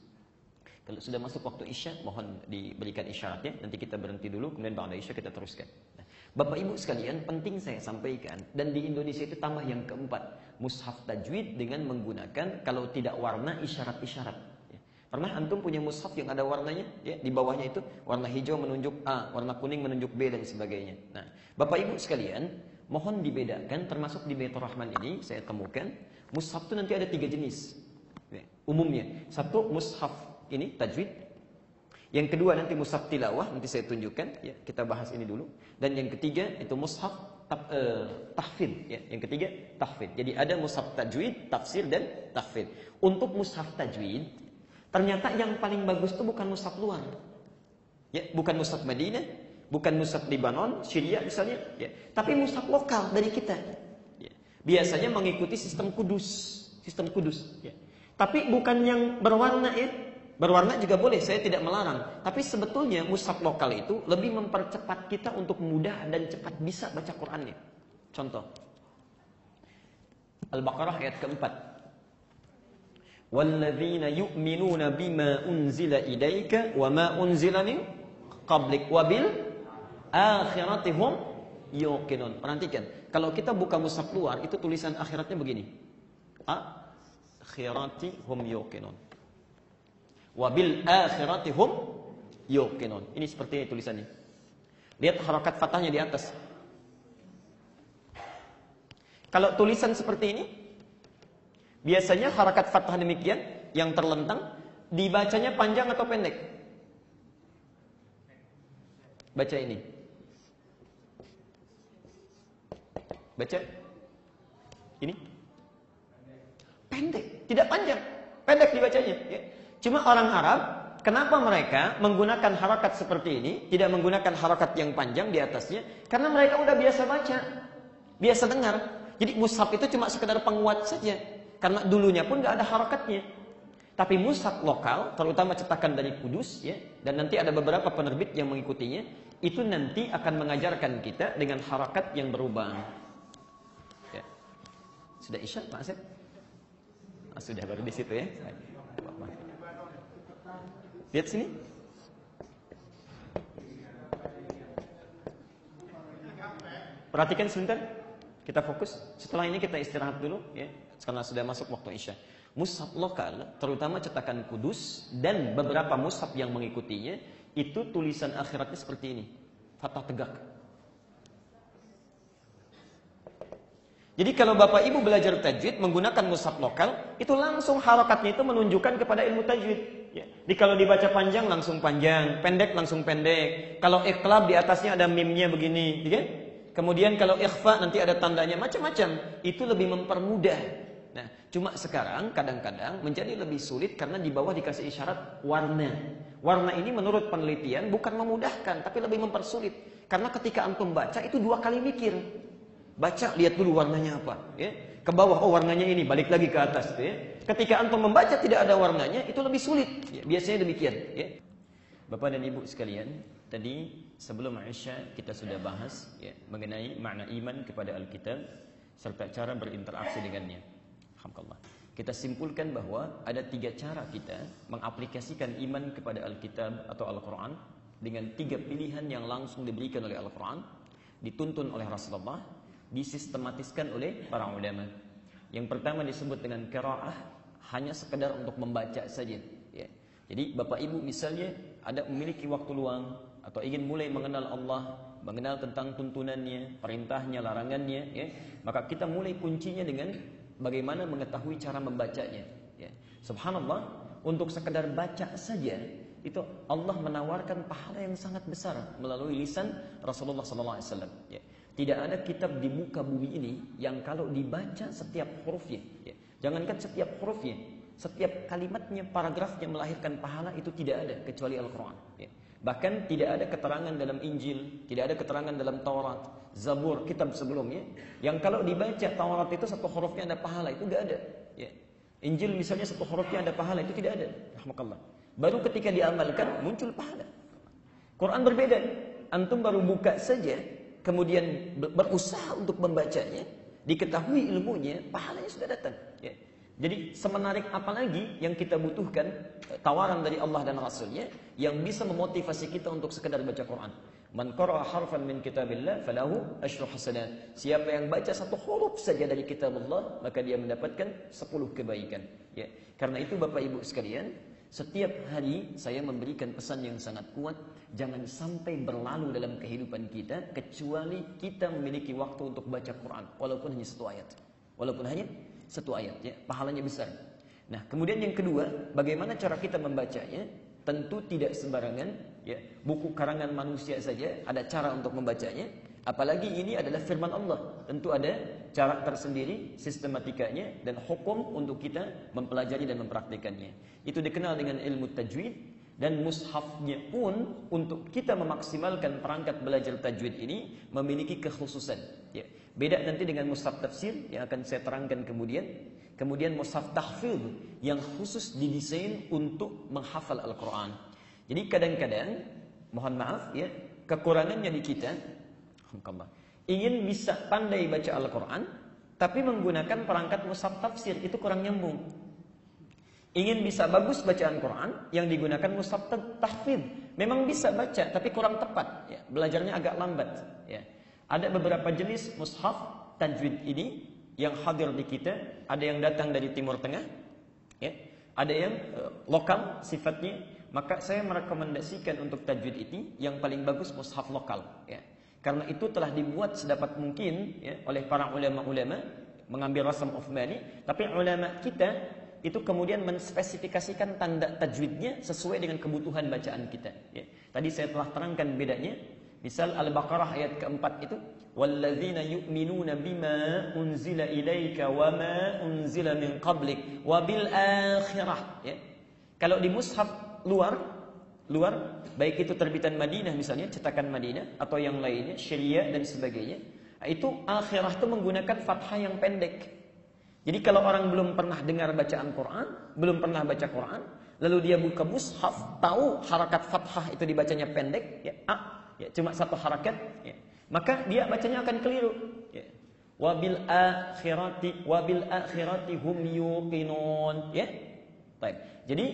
Kalau sudah masuk waktu Isya, mohon diberikan isyaratnya. Nanti kita berhenti dulu, kemudian ba'da Isya kita teruskan. Nah, Bapak Ibu sekalian, penting saya sampaikan. Dan di Indonesia itu tambah yang keempat. Mushaf tajwid dengan menggunakan, kalau tidak warna, isyarat-isyarat. Pernah antum punya mushaf yang ada warnanya? Ya, di bawahnya itu warna hijau menunjuk A, warna kuning menunjuk B dan sebagainya. Nah, Bapak Ibu sekalian, mohon dibedakan termasuk di Baitur Rahman ini saya temukan mushaf itu nanti ada tiga jenis. Ya, umumnya, satu mushaf ini tajwid. Yang kedua nanti mushaf tilawah, nanti saya tunjukkan ya, kita bahas ini dulu. Dan yang ketiga itu mushaf taf, uh, tahfid ya. Yang ketiga tahfid. Jadi ada mushaf tajwid, tafsir dan tahfid. Untuk mushaf tajwid, ternyata yang paling bagus itu bukan mushaf luar. Ya, bukan mushaf Madinah, bukan mushaf Libanon, Syria misalnya, ya. Tapi mushaf lokal dari kita. Ya. Biasanya mengikuti sistem kudus, sistem kudus, ya. Tapi bukan yang berwarna ya, Berwarna juga boleh, saya tidak melarang. Tapi sebetulnya mushaf lokal itu lebih mempercepat kita untuk mudah dan cepat bisa baca Qur'annya. Contoh. Al-Baqarah ayat keempat. وَالَّذِينَ يُؤْمِنُونَ بِمَا أُنْزِلَ ilaika وَمَا أُنْزِلَ مِنْ قَبْلِكَ qablik wabil akhiratihum. Perhatikan, kalau kita buka mushaf luar itu tulisan akhiratnya begini. Akhiratihum yuqinun. Wabil akhiratihum yuqinun. Ini seperti ini tulisannya. Lihat harakat fathahnya di atas. Kalau tulisan seperti ini, biasanya harakat fathah demikian yang terlentang dibacanya panjang atau pendek? Baca ini. Baca. Ini. Pendek, tidak panjang. Pendek dibacanya, ya. Cuma orang Arab, kenapa mereka menggunakan harakat seperti ini, tidak menggunakan harakat yang panjang di atasnya? Karena mereka udah biasa baca, biasa dengar. Jadi mushaf itu cuma sekedar penguat saja. Karena dulunya pun nggak ada harakatnya. Tapi mushaf lokal, terutama cetakan dari Kudus, ya, dan nanti ada beberapa penerbit yang mengikutinya, itu nanti akan mengajarkan kita dengan harakat yang berubah. Ya. Sudah isya, Pak Asep? Ah, sudah baru di situ ya. Lihat sini. Perhatikan sebentar. Kita fokus. Setelah ini kita istirahat dulu ya. Karena sudah masuk waktu Isya. Mushaf lokal, terutama cetakan kudus dan beberapa mushaf yang mengikutinya, itu tulisan akhiratnya seperti ini. Fathah tegak. Jadi kalau Bapak Ibu belajar tajwid menggunakan mushaf lokal, itu langsung harokatnya itu menunjukkan kepada ilmu tajwid. Ya. Jadi kalau dibaca panjang langsung panjang, pendek langsung pendek. Kalau ikhlas di atasnya ada mimnya begini, ya. Kemudian kalau ikhfa nanti ada tandanya macam-macam. Itu lebih mempermudah. Nah, cuma sekarang kadang-kadang menjadi lebih sulit karena di bawah dikasih isyarat warna. Warna ini menurut penelitian bukan memudahkan, tapi lebih mempersulit. Karena ketika antum baca itu dua kali mikir. Baca, lihat dulu warnanya apa. Ya. Ke bawah, oh warnanya ini, balik lagi ke atas. Ya. Ketika antum membaca tidak ada warnanya, itu lebih sulit. Ya, biasanya demikian. Ya. Bapak dan Ibu sekalian, tadi sebelum Aisyah kita sudah bahas ya, mengenai makna iman kepada Alkitab serta cara berinteraksi dengannya. Alhamdulillah. Kita simpulkan bahwa ada tiga cara kita mengaplikasikan iman kepada Alkitab atau Al-Quran dengan tiga pilihan yang langsung diberikan oleh Al-Quran, dituntun oleh Rasulullah, disistematiskan oleh para ulama. Yang pertama disebut dengan kiraah, hanya sekedar untuk membaca saja. Ya. Jadi Bapak Ibu misalnya ada memiliki waktu luang atau ingin mulai mengenal Allah, mengenal tentang tuntunannya, perintahnya, larangannya, ya, maka kita mulai kuncinya dengan bagaimana mengetahui cara membacanya. Ya. Subhanallah, untuk sekedar baca saja itu Allah menawarkan pahala yang sangat besar melalui lisan Rasulullah SAW. Ya. Tidak ada kitab di muka bumi ini yang kalau dibaca setiap hurufnya, ya. jangankan setiap hurufnya, setiap kalimatnya, paragrafnya melahirkan pahala itu tidak ada kecuali Al-Quran. Ya. Bahkan tidak ada keterangan dalam Injil, tidak ada keterangan dalam Taurat, Zabur, kitab sebelumnya, yang kalau dibaca Taurat itu satu hurufnya ada pahala, itu tidak ada. Ya. Injil misalnya satu hurufnya ada pahala, itu tidak ada. Rahmakallah. Baru ketika diamalkan muncul pahala. Quran berbeda. Antum baru buka saja, kemudian berusaha untuk membacanya, diketahui ilmunya, pahalanya sudah datang. Ya. Jadi semenarik apa lagi yang kita butuhkan tawaran dari Allah dan Rasulnya yang bisa memotivasi kita untuk sekedar baca Quran. Man qara'a harfan min kitabillah falahu asyru hasanat. Siapa yang baca satu huruf saja dari kitab Allah, maka dia mendapatkan sepuluh kebaikan. Ya. Karena itu Bapak Ibu sekalian, setiap hari saya memberikan pesan yang sangat kuat, jangan sampai berlalu dalam kehidupan kita kecuali kita memiliki waktu untuk baca Quran walaupun hanya satu ayat. Walaupun hanya satu ayat ya, pahalanya besar. Nah, kemudian yang kedua, bagaimana cara kita membacanya? Tentu tidak sembarangan ya. Buku karangan manusia saja ada cara untuk membacanya. Apalagi ini adalah firman Allah. Tentu ada cara tersendiri, sistematikanya dan hukum untuk kita mempelajari dan mempraktikannya. Itu dikenal dengan ilmu tajwid dan mushafnya pun untuk kita memaksimalkan perangkat belajar tajwid ini memiliki kekhususan. Ya. Beda nanti dengan mushaf tafsir yang akan saya terangkan kemudian. Kemudian mushaf tahfidz yang khusus didesain untuk menghafal Al-Quran. Jadi kadang-kadang, mohon maaf ya, kekurangannya di kita, ingin bisa pandai baca Al-Quran, tapi menggunakan perangkat mushaf tafsir itu kurang nyambung. Ingin bisa bagus bacaan Quran yang digunakan mushaf tahfidz. Memang bisa baca tapi kurang tepat, ya. belajarnya agak lambat. Ya. Ada beberapa jenis mushaf tajwid ini yang hadir di kita, ada yang datang dari Timur Tengah, ya. Ada yang uh, lokal sifatnya, maka saya merekomendasikan untuk tajwid ini yang paling bagus mushaf lokal, ya. Karena itu telah dibuat sedapat mungkin ya, oleh para ulama-ulama mengambil rasam Uthmani, tapi ulama kita itu kemudian menspesifikasikan tanda tajwidnya sesuai dengan kebutuhan bacaan kita. Ya. Tadi saya telah terangkan bedanya. Misal Al-Baqarah ayat keempat itu, "Walladzina yu'minuna bima unzila ilaika wa ma unzila min qablik wa bil akhirah." Ya. Kalau di mushaf luar, luar baik itu terbitan Madinah misalnya, cetakan Madinah atau yang lainnya, Syariah dan sebagainya, itu akhirah itu menggunakan fathah yang pendek. Jadi kalau orang belum pernah dengar bacaan Quran, belum pernah baca Quran, lalu dia buka mushaf, tahu harakat fathah itu dibacanya pendek, ya, ah, ya cuma satu harakat, ya, maka dia bacanya akan keliru. Ya. Wabil akhirati wabil akhirati hum yuqinun, ya. Baik. Jadi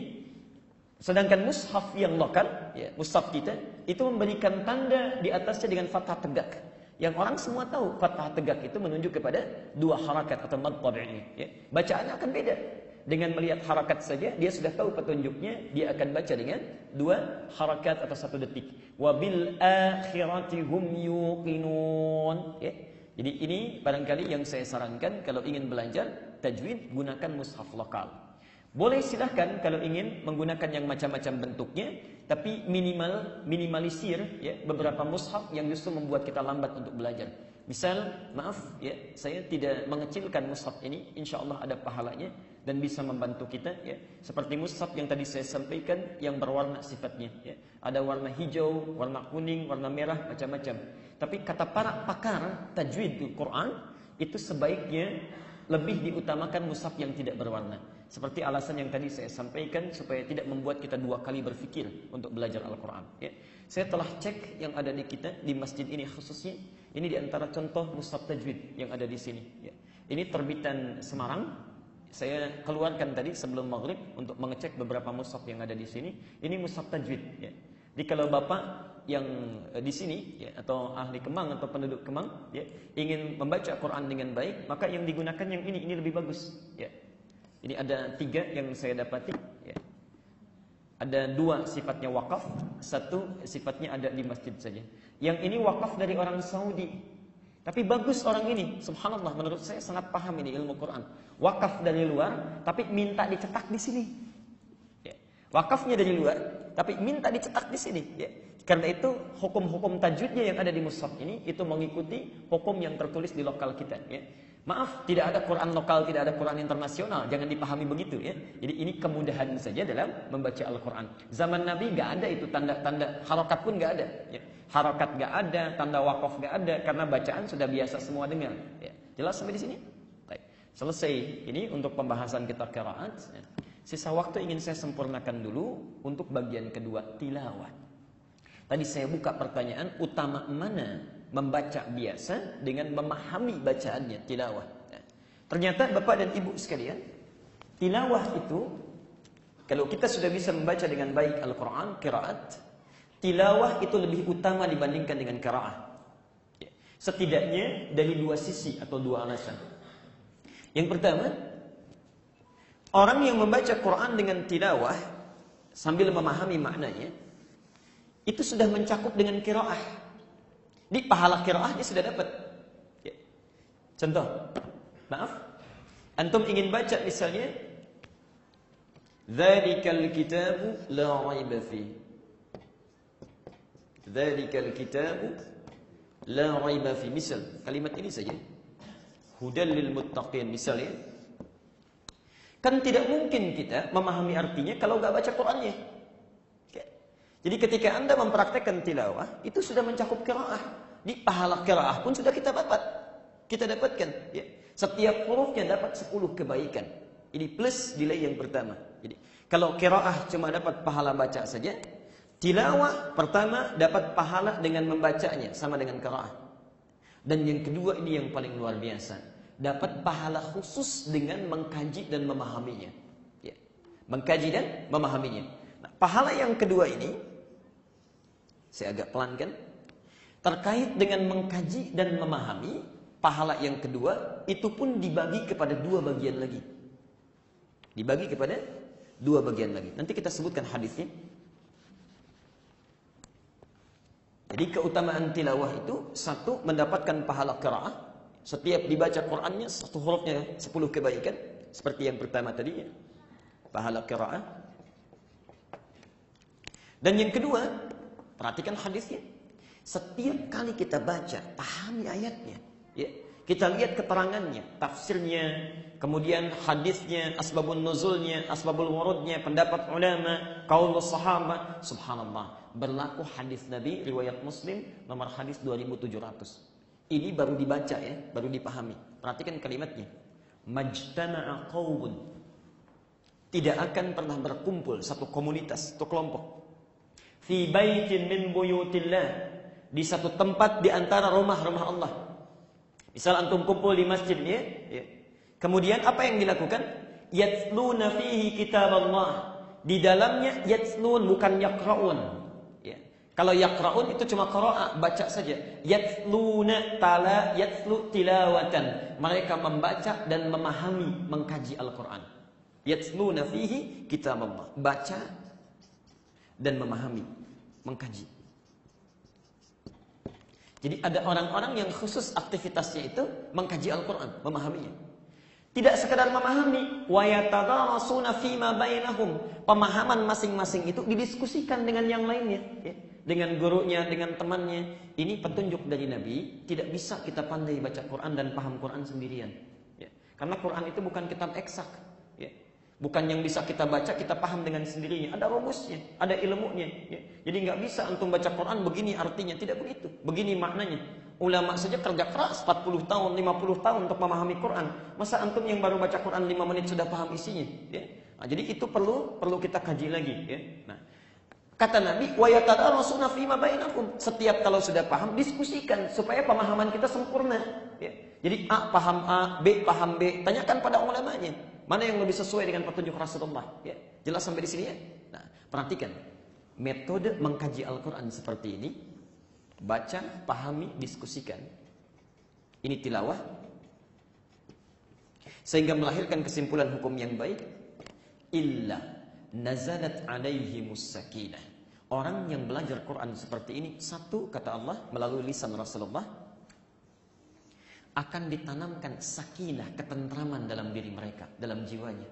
sedangkan mushaf yang lokal, ya, mushaf kita itu memberikan tanda di atasnya dengan fathah tegak. Yang orang semua tahu fathah tegak itu menunjuk kepada dua harakat atau mad tabi'i. Ya. Bacaannya akan beda. Dengan melihat harakat saja dia sudah tahu petunjuknya, dia akan baca dengan dua harakat atau satu detik. Wabil akhirati hum yuqinun. Ya. Jadi ini barangkali yang saya sarankan kalau ingin belajar tajwid gunakan mushaf lokal. Boleh silahkan kalau ingin menggunakan yang macam-macam bentuknya, tapi minimal minimalisir ya beberapa mushaf yang justru membuat kita lambat untuk belajar. Misal, maaf ya, saya tidak mengecilkan mushaf ini, insya Allah ada pahalanya dan bisa membantu kita ya. Seperti mushaf yang tadi saya sampaikan yang berwarna sifatnya ya. Ada warna hijau, warna kuning, warna merah, macam-macam. Tapi kata para pakar tajwid Quran itu sebaiknya lebih diutamakan mushaf yang tidak berwarna. Seperti alasan yang tadi saya sampaikan supaya tidak membuat kita dua kali berpikir untuk belajar Al-Quran. Ya. Saya telah cek yang ada di kita di masjid ini khususnya. Ini di antara contoh mushaf tajwid yang ada di sini. Ya. Ini terbitan Semarang. Saya keluarkan tadi sebelum maghrib untuk mengecek beberapa mushaf yang ada di sini. Ini mushaf tajwid. Ya. Jadi kalau bapak yang eh, di sini ya, atau ahli Kemang atau penduduk Kemang ya, ingin membaca Quran dengan baik, maka yang digunakan yang ini ini lebih bagus. Ya. Ini ada tiga yang saya dapati. Ya. Ada dua sifatnya wakaf, satu sifatnya ada di masjid saja. Yang ini wakaf dari orang Saudi. Tapi bagus orang ini, subhanallah menurut saya sangat paham ini ilmu Quran. Wakaf dari luar, tapi minta dicetak di sini. Ya. Wakafnya dari luar, tapi minta dicetak di sini. Ya. Karena itu hukum-hukum tajwidnya yang ada di mushaf ini itu mengikuti hukum yang tertulis di lokal kita. Ya. Maaf, tidak ada Quran lokal, tidak ada Quran internasional. Jangan dipahami begitu ya. Jadi ini kemudahan saja dalam membaca Al-Quran. Zaman Nabi nggak ada itu tanda-tanda harokat pun nggak ada. Ya. Harokat nggak ada, tanda wakaf nggak ada, karena bacaan sudah biasa semua dengar. Ya. Jelas sampai di sini? Baik. Selesai ini untuk pembahasan kita kiraat. Ya. Sisa waktu ingin saya sempurnakan dulu untuk bagian kedua tilawat. Tadi saya buka pertanyaan utama mana membaca biasa dengan memahami bacaannya tilawah. Ya. Ternyata Bapak dan Ibu sekalian, tilawah itu kalau kita sudah bisa membaca dengan baik Al-Qur'an, qiraat, tilawah itu lebih utama dibandingkan dengan qiraah. Ya. Setidaknya dari dua sisi atau dua alasan. Yang pertama, orang yang membaca Quran dengan tilawah sambil memahami maknanya, itu sudah mencakup dengan qiraah. Di pahala kiraahnya sudah dapat. Ya. Contoh, maaf, antum ingin baca misalnya, Dzalikal kitabu la raiba fi. Dzalikal kitabu la raiba fi. Misal, kalimat ini saja. Hudal lil muttaqin misalnya. Kan tidak mungkin kita memahami artinya kalau nggak baca Qur'annya. Jadi ketika Anda mempraktekkan tilawah, itu sudah mencakup kiraah. Di pahala kiraah pun sudah kita dapat. Kita dapatkan. Ya. Setiap hurufnya dapat 10 kebaikan. Ini plus nilai yang pertama. Jadi kalau kiraah cuma dapat pahala baca saja, tilawah pertama dapat pahala dengan membacanya sama dengan kiraah. Dan yang kedua ini yang paling luar biasa, dapat pahala khusus dengan mengkaji dan memahaminya. Ya. Mengkaji dan memahaminya. Nah, pahala yang kedua ini saya agak pelan kan? Terkait dengan mengkaji dan memahami, pahala yang kedua itu pun dibagi kepada dua bagian lagi. Dibagi kepada dua bagian lagi. Nanti kita sebutkan hadisnya. Jadi keutamaan tilawah itu satu mendapatkan pahala qiraah. Setiap dibaca Qur'annya satu hurufnya sepuluh kebaikan. Seperti yang pertama tadi. Pahala qiraah. Dan yang kedua, Perhatikan hadisnya. Setiap kali kita baca, pahami ayatnya. Ya. Kita lihat keterangannya, tafsirnya, kemudian hadisnya, asbabun nuzulnya, asbabul wurudnya, pendapat ulama, kaul sahabat. Subhanallah. Berlaku hadis Nabi riwayat Muslim nomor hadis 2700. Ini baru dibaca ya, baru dipahami. Perhatikan kalimatnya. Majtama'a qawmun. Tidak akan pernah berkumpul satu komunitas, satu kelompok fi baitin min buyutillah di satu tempat di antara rumah-rumah Allah. Misal antum kumpul di masjid ya, ya. Kemudian apa yang dilakukan? Yatsluna fihi kitab Allah. Di dalamnya yatslun bukan yakraun. Ya. Kalau yakraun itu cuma qira'a, baca saja. Yatsluna tala yatslu tilawatan. Mereka membaca dan memahami, mengkaji Al-Qur'an. Yatsluna fihi kitab Allah. Baca dan memahami mengkaji. Jadi ada orang-orang yang khusus aktivitasnya itu mengkaji Al-Quran, memahaminya. Tidak sekadar memahami, yatadarasuna fima bainahum. Pemahaman masing-masing itu didiskusikan dengan yang lainnya, ya. dengan gurunya, dengan temannya. Ini petunjuk dari Nabi. Tidak bisa kita pandai baca Quran dan paham Quran sendirian. Ya. Karena Quran itu bukan kitab eksak. Bukan yang bisa kita baca, kita paham dengan sendirinya. Ada rumusnya, ada ilmunya. Ya. Jadi nggak bisa antum baca Quran begini artinya, tidak begitu. Begini maknanya. Ulama saja kerja keras 40 tahun, 50 tahun untuk memahami Quran. Masa antum yang baru baca Quran 5 menit sudah paham isinya? Ya. Nah, jadi itu perlu perlu kita kaji lagi. Ya. Nah, kata Nabi. Setiap kalau sudah paham, diskusikan supaya pemahaman kita sempurna. Ya. Jadi A paham A, B paham B. Tanyakan pada ulamanya. Mana yang lebih sesuai dengan petunjuk Rasulullah? Ya. Jelas sampai di sini ya? Nah, perhatikan. Metode mengkaji Al-Quran seperti ini Baca, pahami, diskusikan. Ini tilawah. Sehingga melahirkan kesimpulan hukum yang baik. Illa nazalat alaihi sakinah. Orang yang belajar Quran seperti ini, satu kata Allah melalui lisan Rasulullah, akan ditanamkan sakinah, ketentraman dalam diri mereka, dalam jiwanya.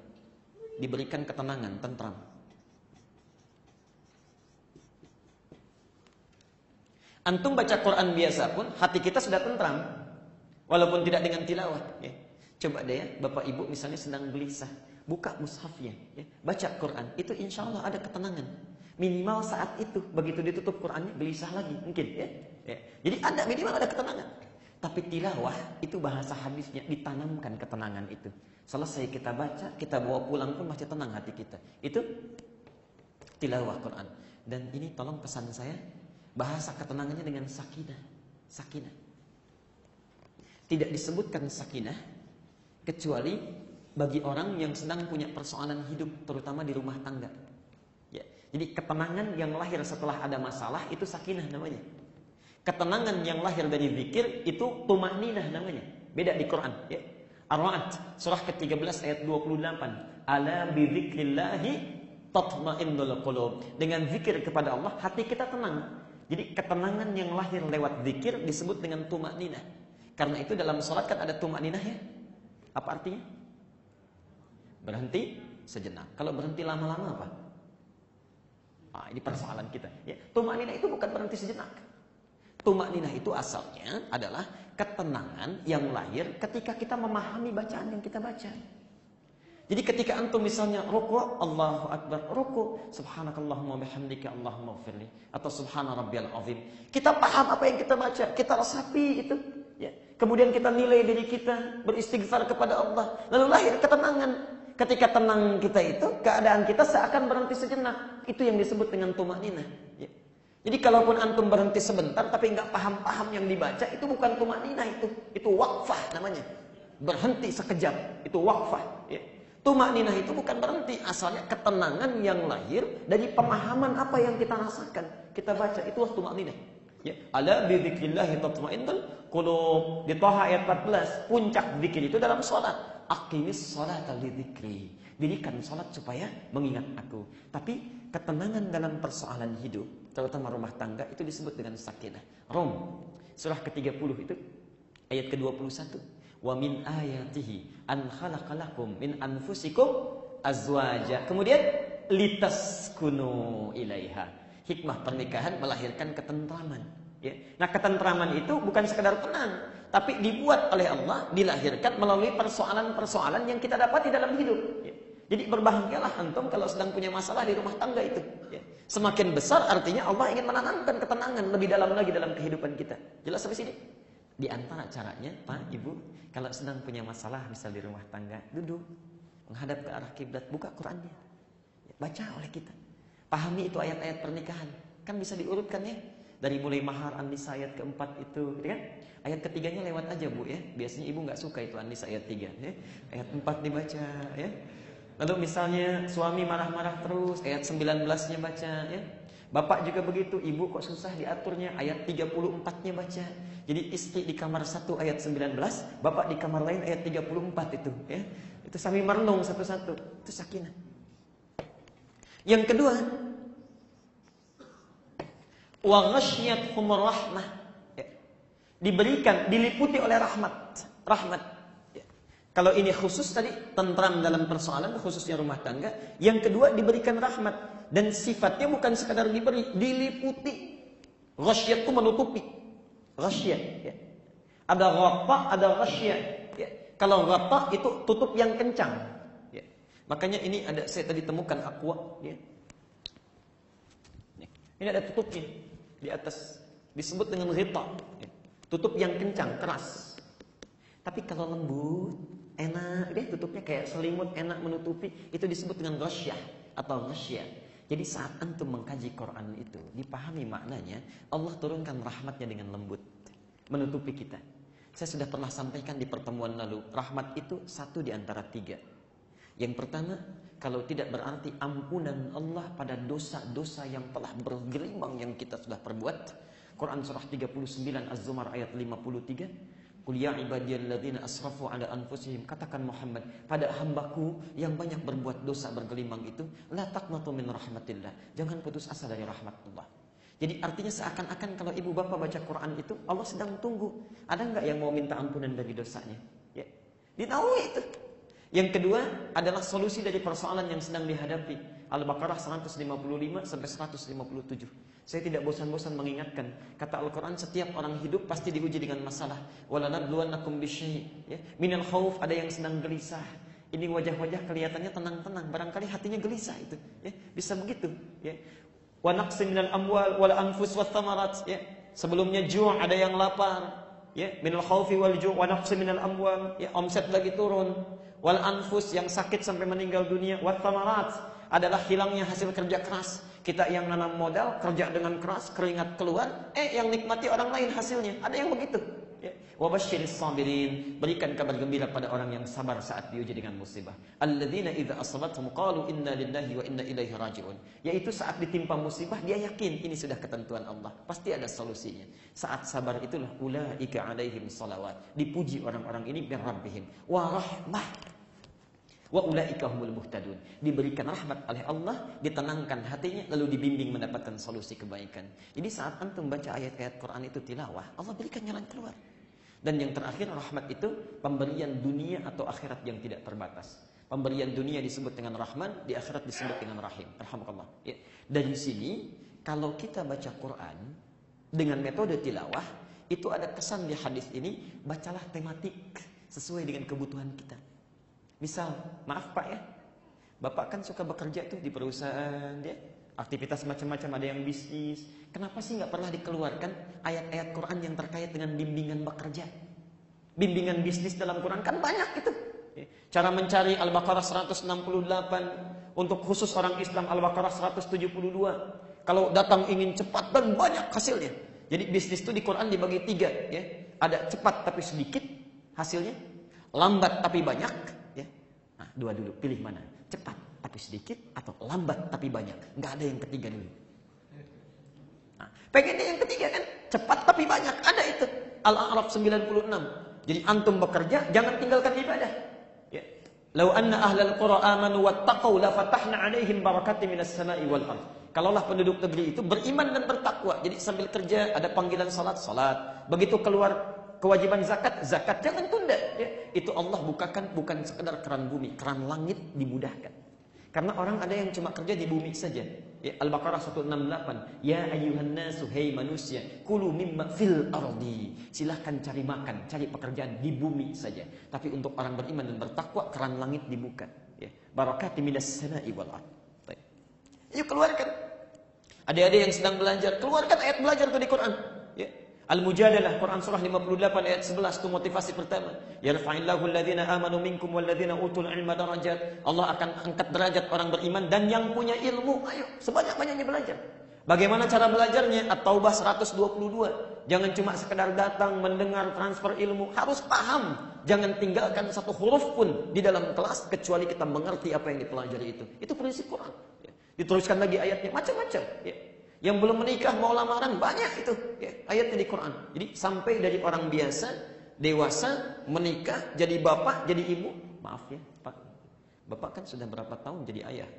Diberikan ketenangan, tentram. Antum baca Quran biasa pun hati kita sudah tentram. Walaupun tidak dengan tilawah. Ya. Coba deh ya, Bapak Ibu misalnya sedang gelisah. Buka mushafnya. Ya. Baca Quran. Itu insya Allah ada ketenangan. Minimal saat itu. Begitu ditutup Qurannya gelisah lagi. Mungkin ya. ya. Jadi ada minimal ada ketenangan. Tapi tilawah itu bahasa hadisnya ditanamkan ketenangan itu. Selesai kita baca, kita bawa pulang pun masih tenang hati kita. Itu tilawah Quran. Dan ini tolong pesan saya, Bahasa ketenangannya dengan sakinah. Sakinah. Tidak disebutkan sakinah kecuali bagi orang yang sedang punya persoalan hidup, terutama di rumah tangga. Ya. Jadi ketenangan yang lahir setelah ada masalah itu sakinah namanya. Ketenangan yang lahir dari zikir itu tumak ninah namanya. Beda di Quran. Ya. Ar-Ra'd surah ke-13 ayat 28. Ala bi dzikrillahi tatma'innul qulub. Dengan zikir kepada Allah hati kita tenang. Jadi ketenangan yang lahir lewat zikir disebut dengan tumak nina. Karena itu dalam sholat kan ada tumak nina ya. Apa artinya? Berhenti sejenak. Kalau berhenti lama-lama apa? Ah, ini persoalan kita. Ya, tumak nina itu bukan berhenti sejenak. Tumak nina itu asalnya adalah ketenangan yang lahir ketika kita memahami bacaan yang kita baca. Jadi ketika antum misalnya rukuk, Allahu Akbar, rukuk, subhanakallahumma bihamdika Allahumma ghfirli atau subhana rabbiyal azim. Kita paham apa yang kita baca, kita resapi itu, ya. Kemudian kita nilai diri kita, beristighfar kepada Allah, lalu lahir ketenangan. Ketika tenang kita itu, keadaan kita seakan berhenti sejenak. Itu yang disebut dengan tumanina. Ya. Jadi kalaupun antum berhenti sebentar tapi nggak paham-paham yang dibaca, itu bukan tumanina itu, itu wakfah namanya. Berhenti sekejap, itu wakfah. Ya. Tumak ninah itu bukan berhenti, asalnya ketenangan yang lahir dari pemahaman apa yang kita rasakan. Kita baca itu tumak ninah. Ya, ala bi dzikrillah tatma'innul qulub. Di Thaha ayat 14, puncak zikir itu dalam salat. Aqimis salata li dzikri. Dirikan salat supaya mengingat aku. Tapi ketenangan dalam persoalan hidup, terutama rumah tangga itu disebut dengan sakinah. Rom surah ke-30 itu ayat ke-21 wa min ayatihi an khalaqalakum min anfusikum azwaja. Kemudian litaskunu ilaiha. Hikmah pernikahan melahirkan ketentraman. Ya. Nah ketentraman itu bukan sekedar tenang, tapi dibuat oleh Allah, dilahirkan melalui persoalan-persoalan yang kita dapat di dalam hidup. Ya. Jadi berbahagialah antum kalau sedang punya masalah di rumah tangga itu. Ya. Semakin besar artinya Allah ingin menanamkan ketenangan lebih dalam lagi dalam kehidupan kita. Jelas sampai sini? Di antara caranya, Pak, Ibu, kalau sedang punya masalah misal di rumah tangga, duduk menghadap ke arah kiblat, buka Qurannya. Baca oleh kita. Pahami itu ayat-ayat pernikahan. Kan bisa diurutkan ya. Dari mulai mahar An-Nisa ayat keempat itu, gitu kan? Ayat ketiganya lewat aja Bu ya. Biasanya Ibu nggak suka itu An-Nisa ayat tiga ya. Ayat empat dibaca ya. Lalu misalnya suami marah-marah terus, ayat 19-nya baca ya. Bapak juga begitu, ibu kok susah diaturnya, ayat 34-nya baca. Jadi istri di kamar 1 ayat 19, bapak di kamar lain ayat 34 itu. ya Itu sambil merenung satu-satu. Itu sakinah. Yang kedua, wa humur rahmah. Ya. Diberikan, diliputi oleh rahmat. Rahmat. Kalau ini khusus tadi, tentram dalam persoalan, khususnya rumah tangga. Yang kedua, diberikan rahmat dan sifatnya bukan sekadar diberi, diliputi. Ghasyat itu menutupi. Ghasyat. Ya. Ada ghata, ada ghasyat. Ya. Kalau ghata itu tutup yang kencang. Ya. Makanya ini ada saya tadi temukan aqua. Ya. Ini ada tutupnya di atas. Disebut dengan ghita. Ya. Tutup yang kencang, keras. Tapi kalau lembut, enak, deh tutupnya kayak selimut, enak menutupi, itu disebut dengan ghasyah atau ghasyah. Jadi saat antum mengkaji Quran itu, dipahami maknanya, Allah turunkan rahmatnya dengan lembut, menutupi kita. Saya sudah pernah sampaikan di pertemuan lalu, rahmat itu satu di antara tiga. Yang pertama, kalau tidak berarti ampunan Allah pada dosa-dosa yang telah bergelimang yang kita sudah perbuat. Quran surah 39 Az-Zumar ayat 53. Qul ya ibadiyalladzina asrafu ala anfusihim. Katakan Muhammad, pada hambaku yang banyak berbuat dosa bergelimang itu, la min rahmatillah. Jangan putus asa dari rahmat Allah. Jadi artinya seakan-akan kalau ibu bapak baca Quran itu Allah sedang tunggu. Ada nggak yang mau minta ampunan dari dosanya? Ya. Ditahu itu. Yang kedua adalah solusi dari persoalan yang sedang dihadapi. Al-Baqarah 155 sampai 157. Saya tidak bosan-bosan mengingatkan. Kata Al-Quran setiap orang hidup pasti diuji dengan masalah. Walanabluwannakum bisyai. Ya. Minal khauf ada yang sedang gelisah. Ini wajah-wajah kelihatannya tenang-tenang. Barangkali hatinya gelisah itu. Ya. Bisa begitu. Ya. Wa amwal wal anfus wat thamarat. Ya. Sebelumnya ju' ada yang lapar. Ya, minal khaufi wal ju' wa naqsi minal amwal. Ya, omset lagi turun wal anfus yang sakit sampai meninggal dunia, wat tamarat adalah hilangnya hasil kerja keras. Kita yang nanam modal, kerja dengan keras, keringat keluar, eh yang nikmati orang lain hasilnya. Ada yang begitu. Ya. Wabashiris sabirin. Berikan kabar gembira pada orang yang sabar saat diuji dengan musibah. Alladzina idza asabathum qalu inna lillahi wa inna ilaihi rajiun. Yaitu saat ditimpa musibah dia yakin ini sudah ketentuan Allah. Pasti ada solusinya. Saat sabar itulah ulaika alaihim salawat. Dipuji orang-orang ini bir rabbihim wa Wa ulaika humul. Diberikan rahmat oleh Allah, ditenangkan hatinya lalu dibimbing mendapatkan solusi kebaikan. Jadi saat antum baca ayat-ayat Quran itu tilawah, Allah berikan jalan keluar. Dan yang terakhir rahmat itu pemberian dunia atau akhirat yang tidak terbatas. Pemberian dunia disebut dengan rahman, di akhirat disebut dengan rahim. Alhamdulillah. Ya. Dari sini kalau kita baca Quran dengan metode tilawah, itu ada kesan di hadis ini, bacalah tematik sesuai dengan kebutuhan kita. Misal, maaf Pak ya, Bapak kan suka bekerja tuh di perusahaan, ya, aktivitas macam-macam ada yang bisnis. Kenapa sih nggak pernah dikeluarkan ayat-ayat Quran yang terkait dengan bimbingan bekerja? Bimbingan bisnis dalam Quran kan banyak itu. Ya. Cara mencari Al-Baqarah 168 untuk khusus orang Islam Al-Baqarah 172. Kalau datang ingin cepat dan banyak hasilnya. Jadi bisnis itu di Quran dibagi tiga, ya. Ada cepat tapi sedikit hasilnya, lambat tapi banyak, Dua dulu, pilih mana? Cepat tapi sedikit atau lambat tapi banyak? Nggak ada yang ketiga dulu. Nah, pengennya yang ketiga kan? Cepat tapi banyak. Ada itu. Al-A'raf 96. Jadi antum bekerja, jangan tinggalkan ibadah. Ya. Lau anna ahlal qura amanu wattaqau la fatahna alaihim barakati minas sama'i wal ard. Kalaulah penduduk negeri itu beriman dan bertakwa. Jadi sambil kerja ada panggilan salat, salat. Begitu keluar kewajiban zakat, zakat jangan tunda. Ya. Itu Allah bukakan bukan sekedar keran bumi, keran langit dimudahkan. Karena orang ada yang cuma kerja di bumi saja. Ya, Al-Baqarah 168. Ya ayuhan nasu, hei manusia, kulu mimma fil ardi. Silahkan cari makan, cari pekerjaan di bumi saja. Tapi untuk orang beriman dan bertakwa, keran langit dibuka. Ya. Barakati minas sana'i wal. Yuk keluarkan. Adik-adik yang sedang belajar, keluarkan ayat belajar itu di Quran. Ya. Al-Mujadalah Quran surah 58 ayat 11 itu motivasi pertama. Yarfa'illahu alladhina amanu minkum walladhina utul ilma darajat. Allah akan angkat derajat orang beriman dan yang punya ilmu. Ayo, sebanyak-banyaknya belajar. Bagaimana cara belajarnya? At-Taubah 122. Jangan cuma sekedar datang mendengar transfer ilmu, harus paham. Jangan tinggalkan satu huruf pun di dalam kelas kecuali kita mengerti apa yang dipelajari itu. Itu prinsip Quran. Ya. Diteruskan lagi ayatnya macam-macam. Ya. Yang belum menikah mau lamaran banyak itu ya, ayatnya di Quran. Jadi sampai dari orang biasa, dewasa, menikah, jadi bapak, jadi ibu. Maaf ya, Pak. Bapak kan sudah berapa tahun jadi ayah,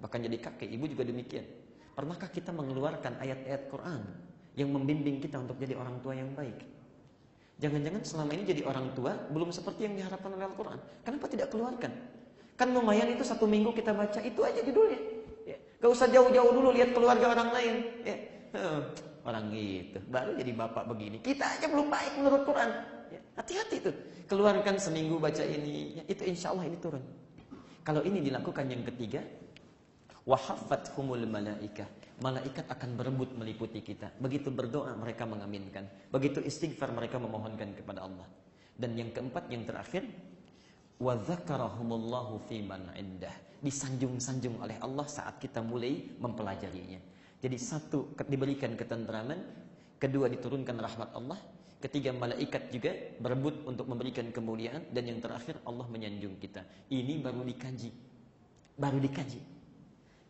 bahkan jadi kakek, ibu juga demikian. Pernahkah kita mengeluarkan ayat-ayat Quran yang membimbing kita untuk jadi orang tua yang baik? Jangan-jangan selama ini jadi orang tua belum seperti yang diharapkan oleh Al-Quran. Kenapa tidak keluarkan? Kan lumayan itu satu minggu kita baca, itu aja judulnya. Gak usah jauh-jauh dulu lihat keluarga orang lain. Ya. Orang gitu, baru jadi bapak begini. Kita aja belum baik menurut Quran. Ya, hati-hati tuh. Keluarkan seminggu baca ini, ya, itu insya Allah ini turun. Kalau ini dilakukan yang ketiga, wahafat humul malaikah. malaikat akan berebut meliputi kita. Begitu berdoa mereka mengaminkan. Begitu istighfar mereka memohonkan kepada Allah. Dan yang keempat, yang terakhir, wa dzakarahumullahu fiman indah. Disanjung-sanjung oleh Allah saat kita mulai mempelajarinya. Jadi satu diberikan ketentraman, kedua diturunkan rahmat Allah, ketiga malaikat juga berebut untuk memberikan kemuliaan dan yang terakhir Allah menyanjung kita. Ini baru dikaji. Baru dikaji.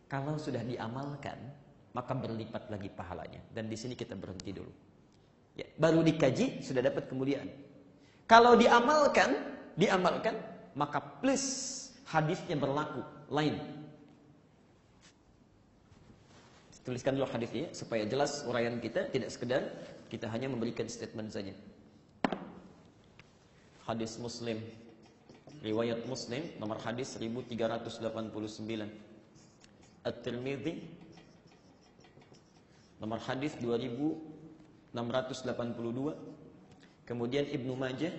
Kalau sudah diamalkan, maka berlipat lagi pahalanya. Dan di sini kita berhenti dulu. Ya, baru dikaji sudah dapat kemuliaan. Kalau diamalkan, diamalkan, maka plus hadisnya berlaku lain. Tuliskan dulu hadisnya supaya jelas uraian kita tidak sekedar kita hanya memberikan statement saja. Hadis Muslim riwayat Muslim nomor hadis 1389. At-Tirmidzi nomor hadis 2682. Kemudian Ibnu Majah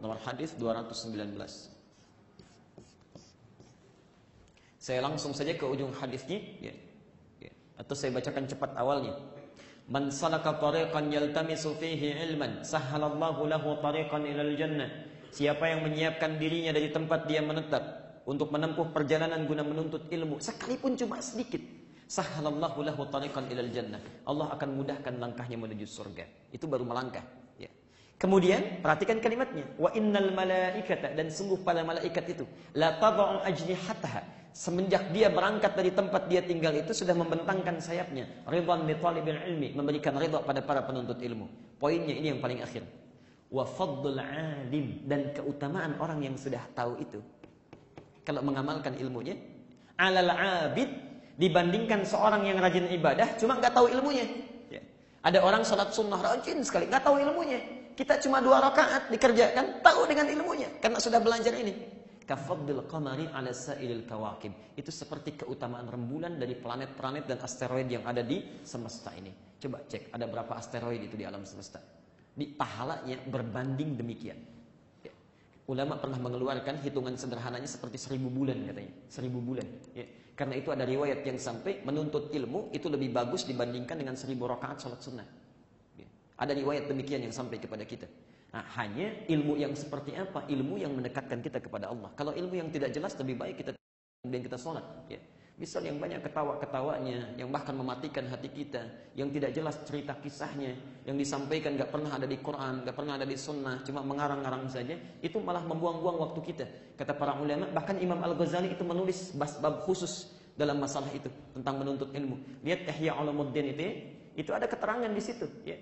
nomor hadis 219. Saya langsung saja ke ujung hadisnya ya. Ya. Atau saya bacakan cepat awalnya. Man salaka tariqan yaltamisu fihi ilman sahhalallahu lahu tariqan ilal jannah. Siapa yang menyiapkan dirinya dari tempat dia menetap untuk menempuh perjalanan guna menuntut ilmu sekalipun cuma sedikit, sahhalallahu lahu tariqan ilal jannah. Allah akan mudahkan langkahnya menuju surga. Itu baru melangkah. Ya. Kemudian perhatikan kalimatnya, wa innal malaikata dan sungguh pada malaikat itu la tad'u ajnihataha semenjak dia berangkat dari tempat dia tinggal itu sudah membentangkan sayapnya. Ridwan bi talibil ilmi memberikan ridha pada para penuntut ilmu. Poinnya ini yang paling akhir. Wa fadlul alim dan keutamaan orang yang sudah tahu itu. Kalau mengamalkan ilmunya alal abid dibandingkan seorang yang rajin ibadah cuma nggak tahu ilmunya. Ya. ada orang sholat sunnah rajin sekali nggak tahu ilmunya. Kita cuma dua rakaat dikerjakan tahu dengan ilmunya karena sudah belajar ini kafadil qamari ala sa'ilil kawakib. Itu seperti keutamaan rembulan dari planet-planet dan asteroid yang ada di semesta ini. Coba cek, ada berapa asteroid itu di alam semesta. Di pahalanya berbanding demikian. Ya. Ulama pernah mengeluarkan hitungan sederhananya seperti seribu bulan katanya. Seribu bulan. Ya. Karena itu ada riwayat yang sampai menuntut ilmu itu lebih bagus dibandingkan dengan seribu rakaat sholat sunnah. Ya. Ada riwayat demikian yang sampai kepada kita. Nah, hanya ilmu yang seperti apa? Ilmu yang mendekatkan kita kepada Allah. Kalau ilmu yang tidak jelas lebih baik kita kemudian kita sholat. Ya. Misal yang banyak ketawa-ketawanya, yang bahkan mematikan hati kita, yang tidak jelas cerita kisahnya, yang disampaikan gak pernah ada di Quran, gak pernah ada di Sunnah, cuma mengarang-arang saja, itu malah membuang-buang waktu kita. Kata para ulama, bahkan Imam Al Ghazali itu menulis bab khusus dalam masalah itu tentang menuntut ilmu. Lihat Ihya Ulumuddin itu, itu ada keterangan di situ. Ya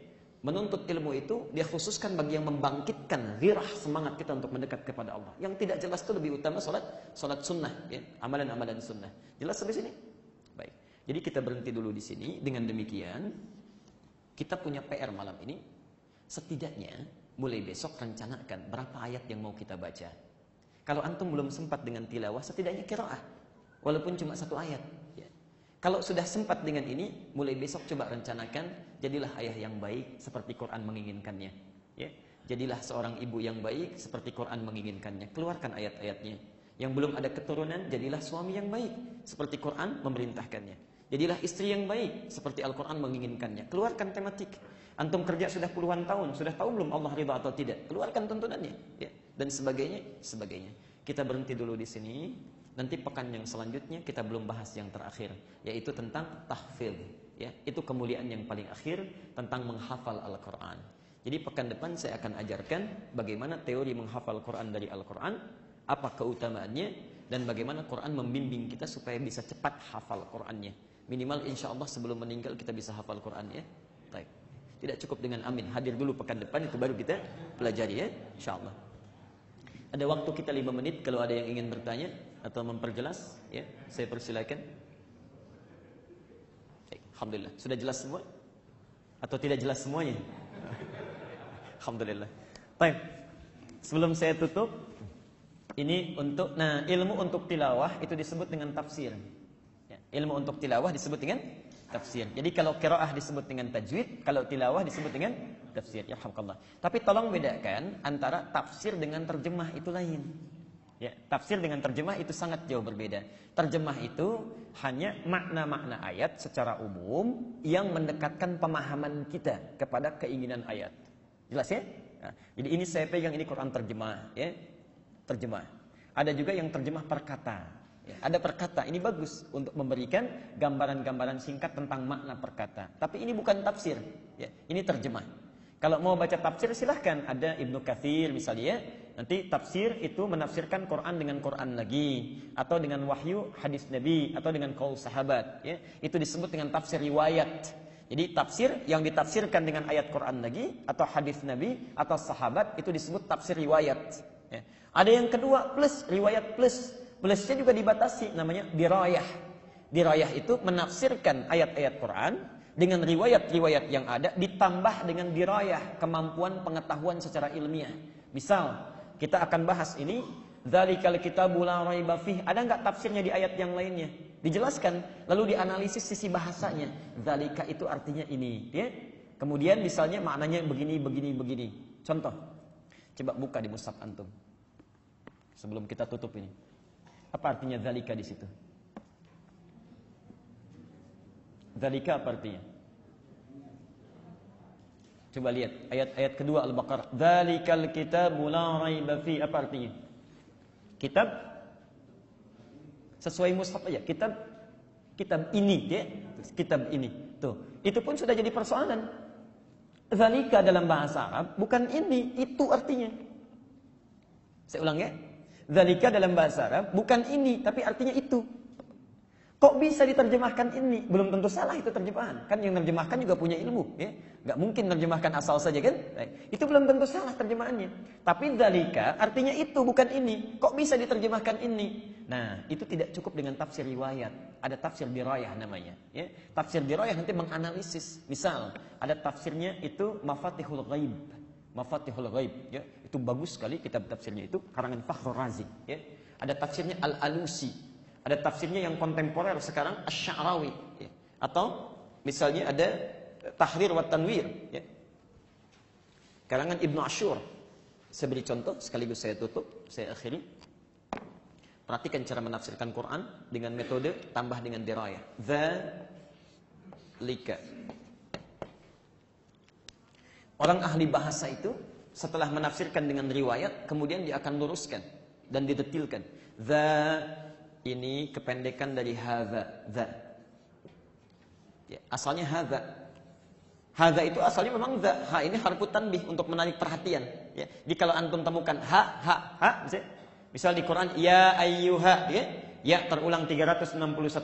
menuntut ilmu itu dia khususkan bagi yang membangkitkan girah semangat kita untuk mendekat kepada Allah. Yang tidak jelas itu lebih utama salat salat sunnah, ya, amalan-amalan sunnah. Jelas sampai sini? Baik. Jadi kita berhenti dulu di sini. Dengan demikian kita punya PR malam ini. Setidaknya mulai besok rencanakan berapa ayat yang mau kita baca. Kalau antum belum sempat dengan tilawah, setidaknya kiraah. Walaupun cuma satu ayat. Kalau sudah sempat dengan ini, mulai besok coba rencanakan jadilah ayah yang baik seperti Quran menginginkannya. Ya. Jadilah seorang ibu yang baik seperti Quran menginginkannya. Keluarkan ayat-ayatnya. Yang belum ada keturunan, jadilah suami yang baik seperti Quran memerintahkannya. Jadilah istri yang baik seperti Al-Quran menginginkannya. Keluarkan tematik. Antum kerja sudah puluhan tahun, sudah tahu belum Allah ridha atau tidak? Keluarkan tuntunannya, ya. Dan sebagainya, sebagainya. Kita berhenti dulu di sini. Nanti pekan yang selanjutnya kita belum bahas yang terakhir, yaitu tentang tahfidz ya itu kemuliaan yang paling akhir tentang menghafal Al-Qur'an. Jadi pekan depan saya akan ajarkan bagaimana teori menghafal Quran dari Al-Qur'an, apa keutamaannya dan bagaimana Quran membimbing kita supaya bisa cepat hafal Qur'annya. Minimal insya Allah sebelum meninggal kita bisa hafal Quran ya. Baik. Tidak cukup dengan amin. Hadir dulu pekan depan itu baru kita pelajari ya, insya Allah. Ada waktu kita lima menit kalau ada yang ingin bertanya atau memperjelas ya, saya persilakan. Alhamdulillah. Sudah jelas semua? Atau tidak jelas semuanya? Alhamdulillah. Baik. Sebelum saya tutup, ini untuk nah ilmu untuk tilawah itu disebut dengan tafsir. Ya, ilmu untuk tilawah disebut dengan tafsir. Jadi kalau qiraah disebut dengan tajwid, kalau tilawah disebut dengan tafsir. Ya Alhamdulillah. Tapi tolong bedakan antara tafsir dengan terjemah itu lain. Ya, tafsir dengan terjemah itu sangat jauh berbeda. Terjemah itu hanya makna-makna ayat secara umum yang mendekatkan pemahaman kita kepada keinginan ayat. Jelas ya? Nah, jadi ini saya pegang ini Quran terjemah, ya. Terjemah. Ada juga yang terjemah perkata. Ya, ada perkata, ini bagus untuk memberikan gambaran-gambaran singkat tentang makna perkata. Tapi ini bukan tafsir, ya. Ini terjemah. Kalau mau baca tafsir silahkan ada Ibnu Kathir misalnya Nanti tafsir itu menafsirkan Quran dengan Quran lagi atau dengan wahyu hadis Nabi atau dengan kaul sahabat ya. Itu disebut dengan tafsir riwayat. Jadi tafsir yang ditafsirkan dengan ayat Quran lagi atau hadis Nabi atau sahabat itu disebut tafsir riwayat ya. Ada yang kedua plus riwayat plus. Plusnya juga dibatasi namanya dirayah. Dirayah itu menafsirkan ayat-ayat Quran dengan riwayat-riwayat yang ada ditambah dengan dirayah kemampuan pengetahuan secara ilmiah. Misal kita akan bahas ini. Dzalikal kitabu la raiba fih. Ada nggak tafsirnya di ayat yang lainnya? Dijelaskan, lalu dianalisis sisi bahasanya. Dzalika itu artinya ini, ya. Kemudian misalnya maknanya begini, begini, begini. Contoh. Coba buka di mushaf antum. Sebelum kita tutup ini. Apa artinya dzalika di situ? Dzalika apa artinya? Coba lihat ayat-ayat kedua Al-Baqarah. Dzalikal kitabu la raiba fi. Apa artinya? Kitab sesuai mushaf aja. Kitab kitab ini ya. Kitab ini. Tuh. Itu pun sudah jadi persoalan. Dzalika dalam bahasa Arab bukan ini, itu artinya. Saya ulang ya. Dzalika dalam bahasa Arab bukan ini, tapi artinya itu. Kok bisa diterjemahkan ini? Belum tentu salah itu terjemahan. Kan yang terjemahkan juga punya ilmu. Ya? Gak mungkin terjemahkan asal saja kan? Itu belum tentu salah terjemahannya. Tapi dalika artinya itu bukan ini. Kok bisa diterjemahkan ini? Nah itu tidak cukup dengan tafsir riwayat. Ada tafsir dirayah namanya. Ya? Tafsir dirayah nanti menganalisis. Misal ada tafsirnya itu mafatihul ghaib. Mafatihul ghaib. Ya? Itu bagus sekali kitab tafsirnya itu. Karangan Fakhrul Razi. Ya? Ada tafsirnya Al-Alusi ada tafsirnya yang kontemporer sekarang Asy-Sya'rawi ya. Atau misalnya ada Tahrir wa Tanwir ya. Karangan Ibnu Ashur. Saya beri contoh sekaligus saya tutup, saya akhiri. Perhatikan cara menafsirkan Quran dengan metode tambah dengan dirayah. Lika. Orang ahli bahasa itu setelah menafsirkan dengan riwayat, kemudian dia akan luruskan dan didetilkan. The ini kependekan dari hadza, za. Ya, asalnya hadza. Hadza itu asalnya memang za. Ha ini harfu tanbih untuk menarik perhatian. Ya. Jadi kalau antum temukan ha, ha, ha, misal, misal di Quran ya ayyuha, ya, ya terulang 361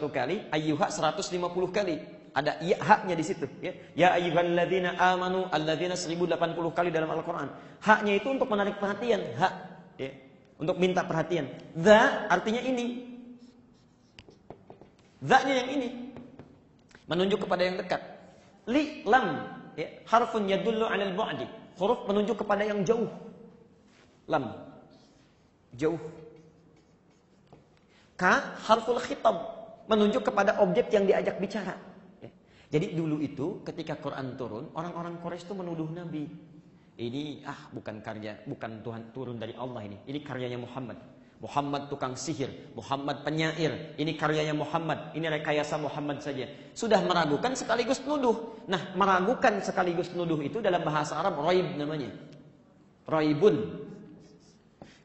kali, ayyuha 150 kali. Ada ya haknya di situ, ya. Ya ayyuhalladzina amanu alladzina 1080 kali dalam Al-Qur'an. Haknya itu untuk menarik perhatian, hak, ya. Untuk minta perhatian. Za artinya ini, Zaknya yang ini. Menunjuk kepada yang dekat. Li, lam. Ya, harfun yadullu alal bu'di. Huruf menunjuk kepada yang jauh. Lam. Jauh. Ka, harful khitab. Menunjuk kepada objek yang diajak bicara. Ya. Jadi dulu itu ketika Quran turun, orang-orang Quraisy itu menuduh Nabi. Ini ah bukan karya, bukan Tuhan turun dari Allah ini. Ini karyanya Muhammad. Muhammad tukang sihir, Muhammad penyair, ini karyanya Muhammad, ini rekayasa Muhammad saja. Sudah meragukan sekaligus nuduh. Nah, meragukan sekaligus nuduh itu dalam bahasa Arab roib namanya. Roibun.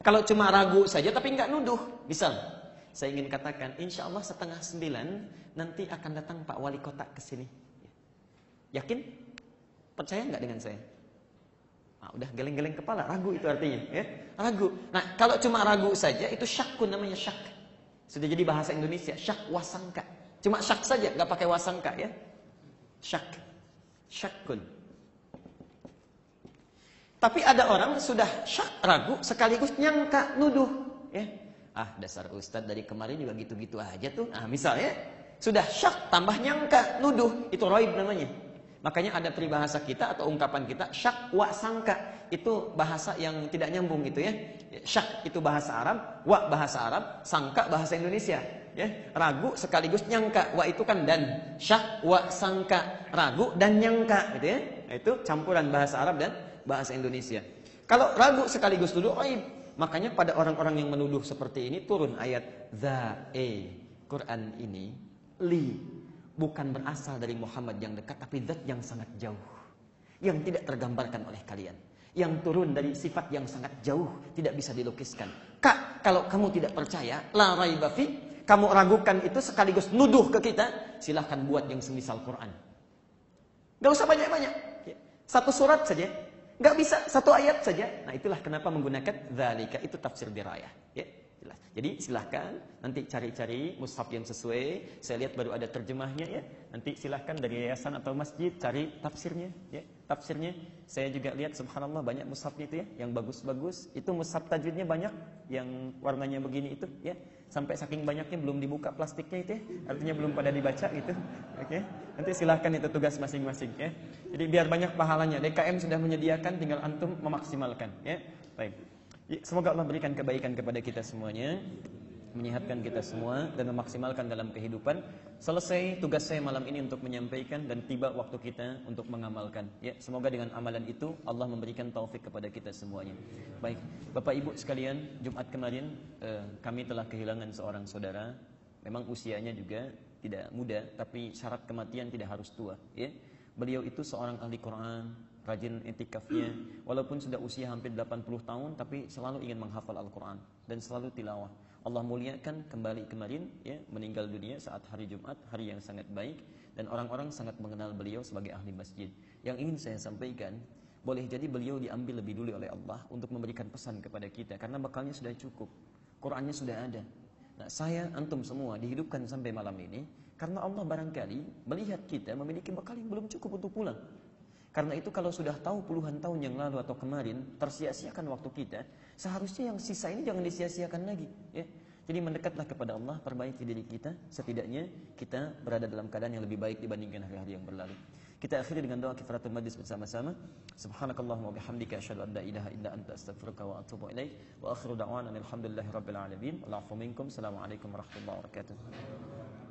Kalau cuma ragu saja tapi nggak nuduh, misal saya ingin katakan, insya Allah setengah sembilan nanti akan datang Pak Wali Kota ke sini. Yakin? Percaya nggak dengan saya? Nah, udah geleng-geleng kepala, ragu itu artinya, ya. Ragu. Nah, kalau cuma ragu saja itu syakun namanya syak. Sudah jadi bahasa Indonesia, syak wasangka. Cuma syak saja, nggak pakai wasangka ya. Syak. Syakun. Tapi ada orang sudah syak ragu sekaligus nyangka nuduh, ya. Ah, dasar ustaz dari kemarin juga gitu-gitu aja tuh. Nah, misalnya sudah syak tambah nyangka nuduh, itu roib namanya. Makanya ada peribahasa kita atau ungkapan kita syak wa sangka. Itu bahasa yang tidak nyambung gitu ya. Syak itu bahasa Arab, wa bahasa Arab, sangka bahasa Indonesia. Ya, ragu sekaligus nyangka. Wa itu kan dan syak wa sangka, ragu dan nyangka gitu ya. Itu campuran bahasa Arab dan bahasa Indonesia. Kalau ragu sekaligus dulu aib. Makanya pada orang-orang yang menuduh seperti ini turun ayat za e Quran ini li bukan berasal dari Muhammad yang dekat tapi zat yang sangat jauh yang tidak tergambarkan oleh kalian yang turun dari sifat yang sangat jauh tidak bisa dilukiskan. Kak, kalau kamu tidak percaya, la raiba kamu ragukan itu sekaligus nuduh ke kita, silahkan buat yang semisal Quran. Gak usah banyak-banyak. Satu surat saja. Gak bisa satu ayat saja. Nah itulah kenapa menggunakan zalika. Itu tafsir dirayah. Ya, jelas. Jadi silahkan nanti cari-cari mushaf yang sesuai. Saya lihat baru ada terjemahnya ya. Nanti silahkan dari yayasan atau masjid cari tafsirnya. Ya, tafsirnya. Saya juga lihat subhanallah banyak mushafnya itu ya. Yang bagus-bagus. Itu mushaf tajwidnya banyak. Yang warnanya begini itu ya sampai saking banyaknya belum dibuka plastiknya itu ya. Artinya belum pada dibaca gitu. Oke. Okay. Nanti silahkan itu tugas masing-masing ya. Jadi biar banyak pahalanya. DKM sudah menyediakan tinggal antum memaksimalkan ya. Baik. Semoga Allah berikan kebaikan kepada kita semuanya menyehatkan kita semua dan memaksimalkan dalam kehidupan. Selesai tugas saya malam ini untuk menyampaikan dan tiba waktu kita untuk mengamalkan. Ya, semoga dengan amalan itu Allah memberikan taufik kepada kita semuanya. Baik, Bapak Ibu sekalian, Jumat kemarin eh, kami telah kehilangan seorang saudara. Memang usianya juga tidak muda, tapi syarat kematian tidak harus tua. Ya, beliau itu seorang ahli Quran, rajin etikafnya, walaupun sudah usia hampir 80 tahun, tapi selalu ingin menghafal Al-Quran dan selalu tilawah. Allah muliakan kembali kemarin ya meninggal dunia saat hari Jumat, hari yang sangat baik dan orang-orang sangat mengenal beliau sebagai ahli masjid. Yang ingin saya sampaikan, boleh jadi beliau diambil lebih dulu oleh Allah untuk memberikan pesan kepada kita karena bakalnya sudah cukup. Qurannya sudah ada. Nah, saya antum semua dihidupkan sampai malam ini karena Allah barangkali melihat kita memiliki bekal yang belum cukup untuk pulang. Karena itu kalau sudah tahu puluhan tahun yang lalu atau kemarin tersia-siakan waktu kita, seharusnya yang sisa ini jangan disia-siakan lagi. Ya. Jadi mendekatlah kepada Allah, perbaiki diri kita, setidaknya kita berada dalam keadaan yang lebih baik dibandingkan hari-hari yang berlalu. Kita akhiri dengan doa kifaratul majlis bersama-sama. Subhanakallahumma bihamdika asyhadu an la ilaha illa anta astaghfiruka wa atubu ilaik. Wa akhiru da'wana alhamdulillahi rabbil alamin. Wa minkum. Assalamualaikum warahmatullahi wabarakatuh.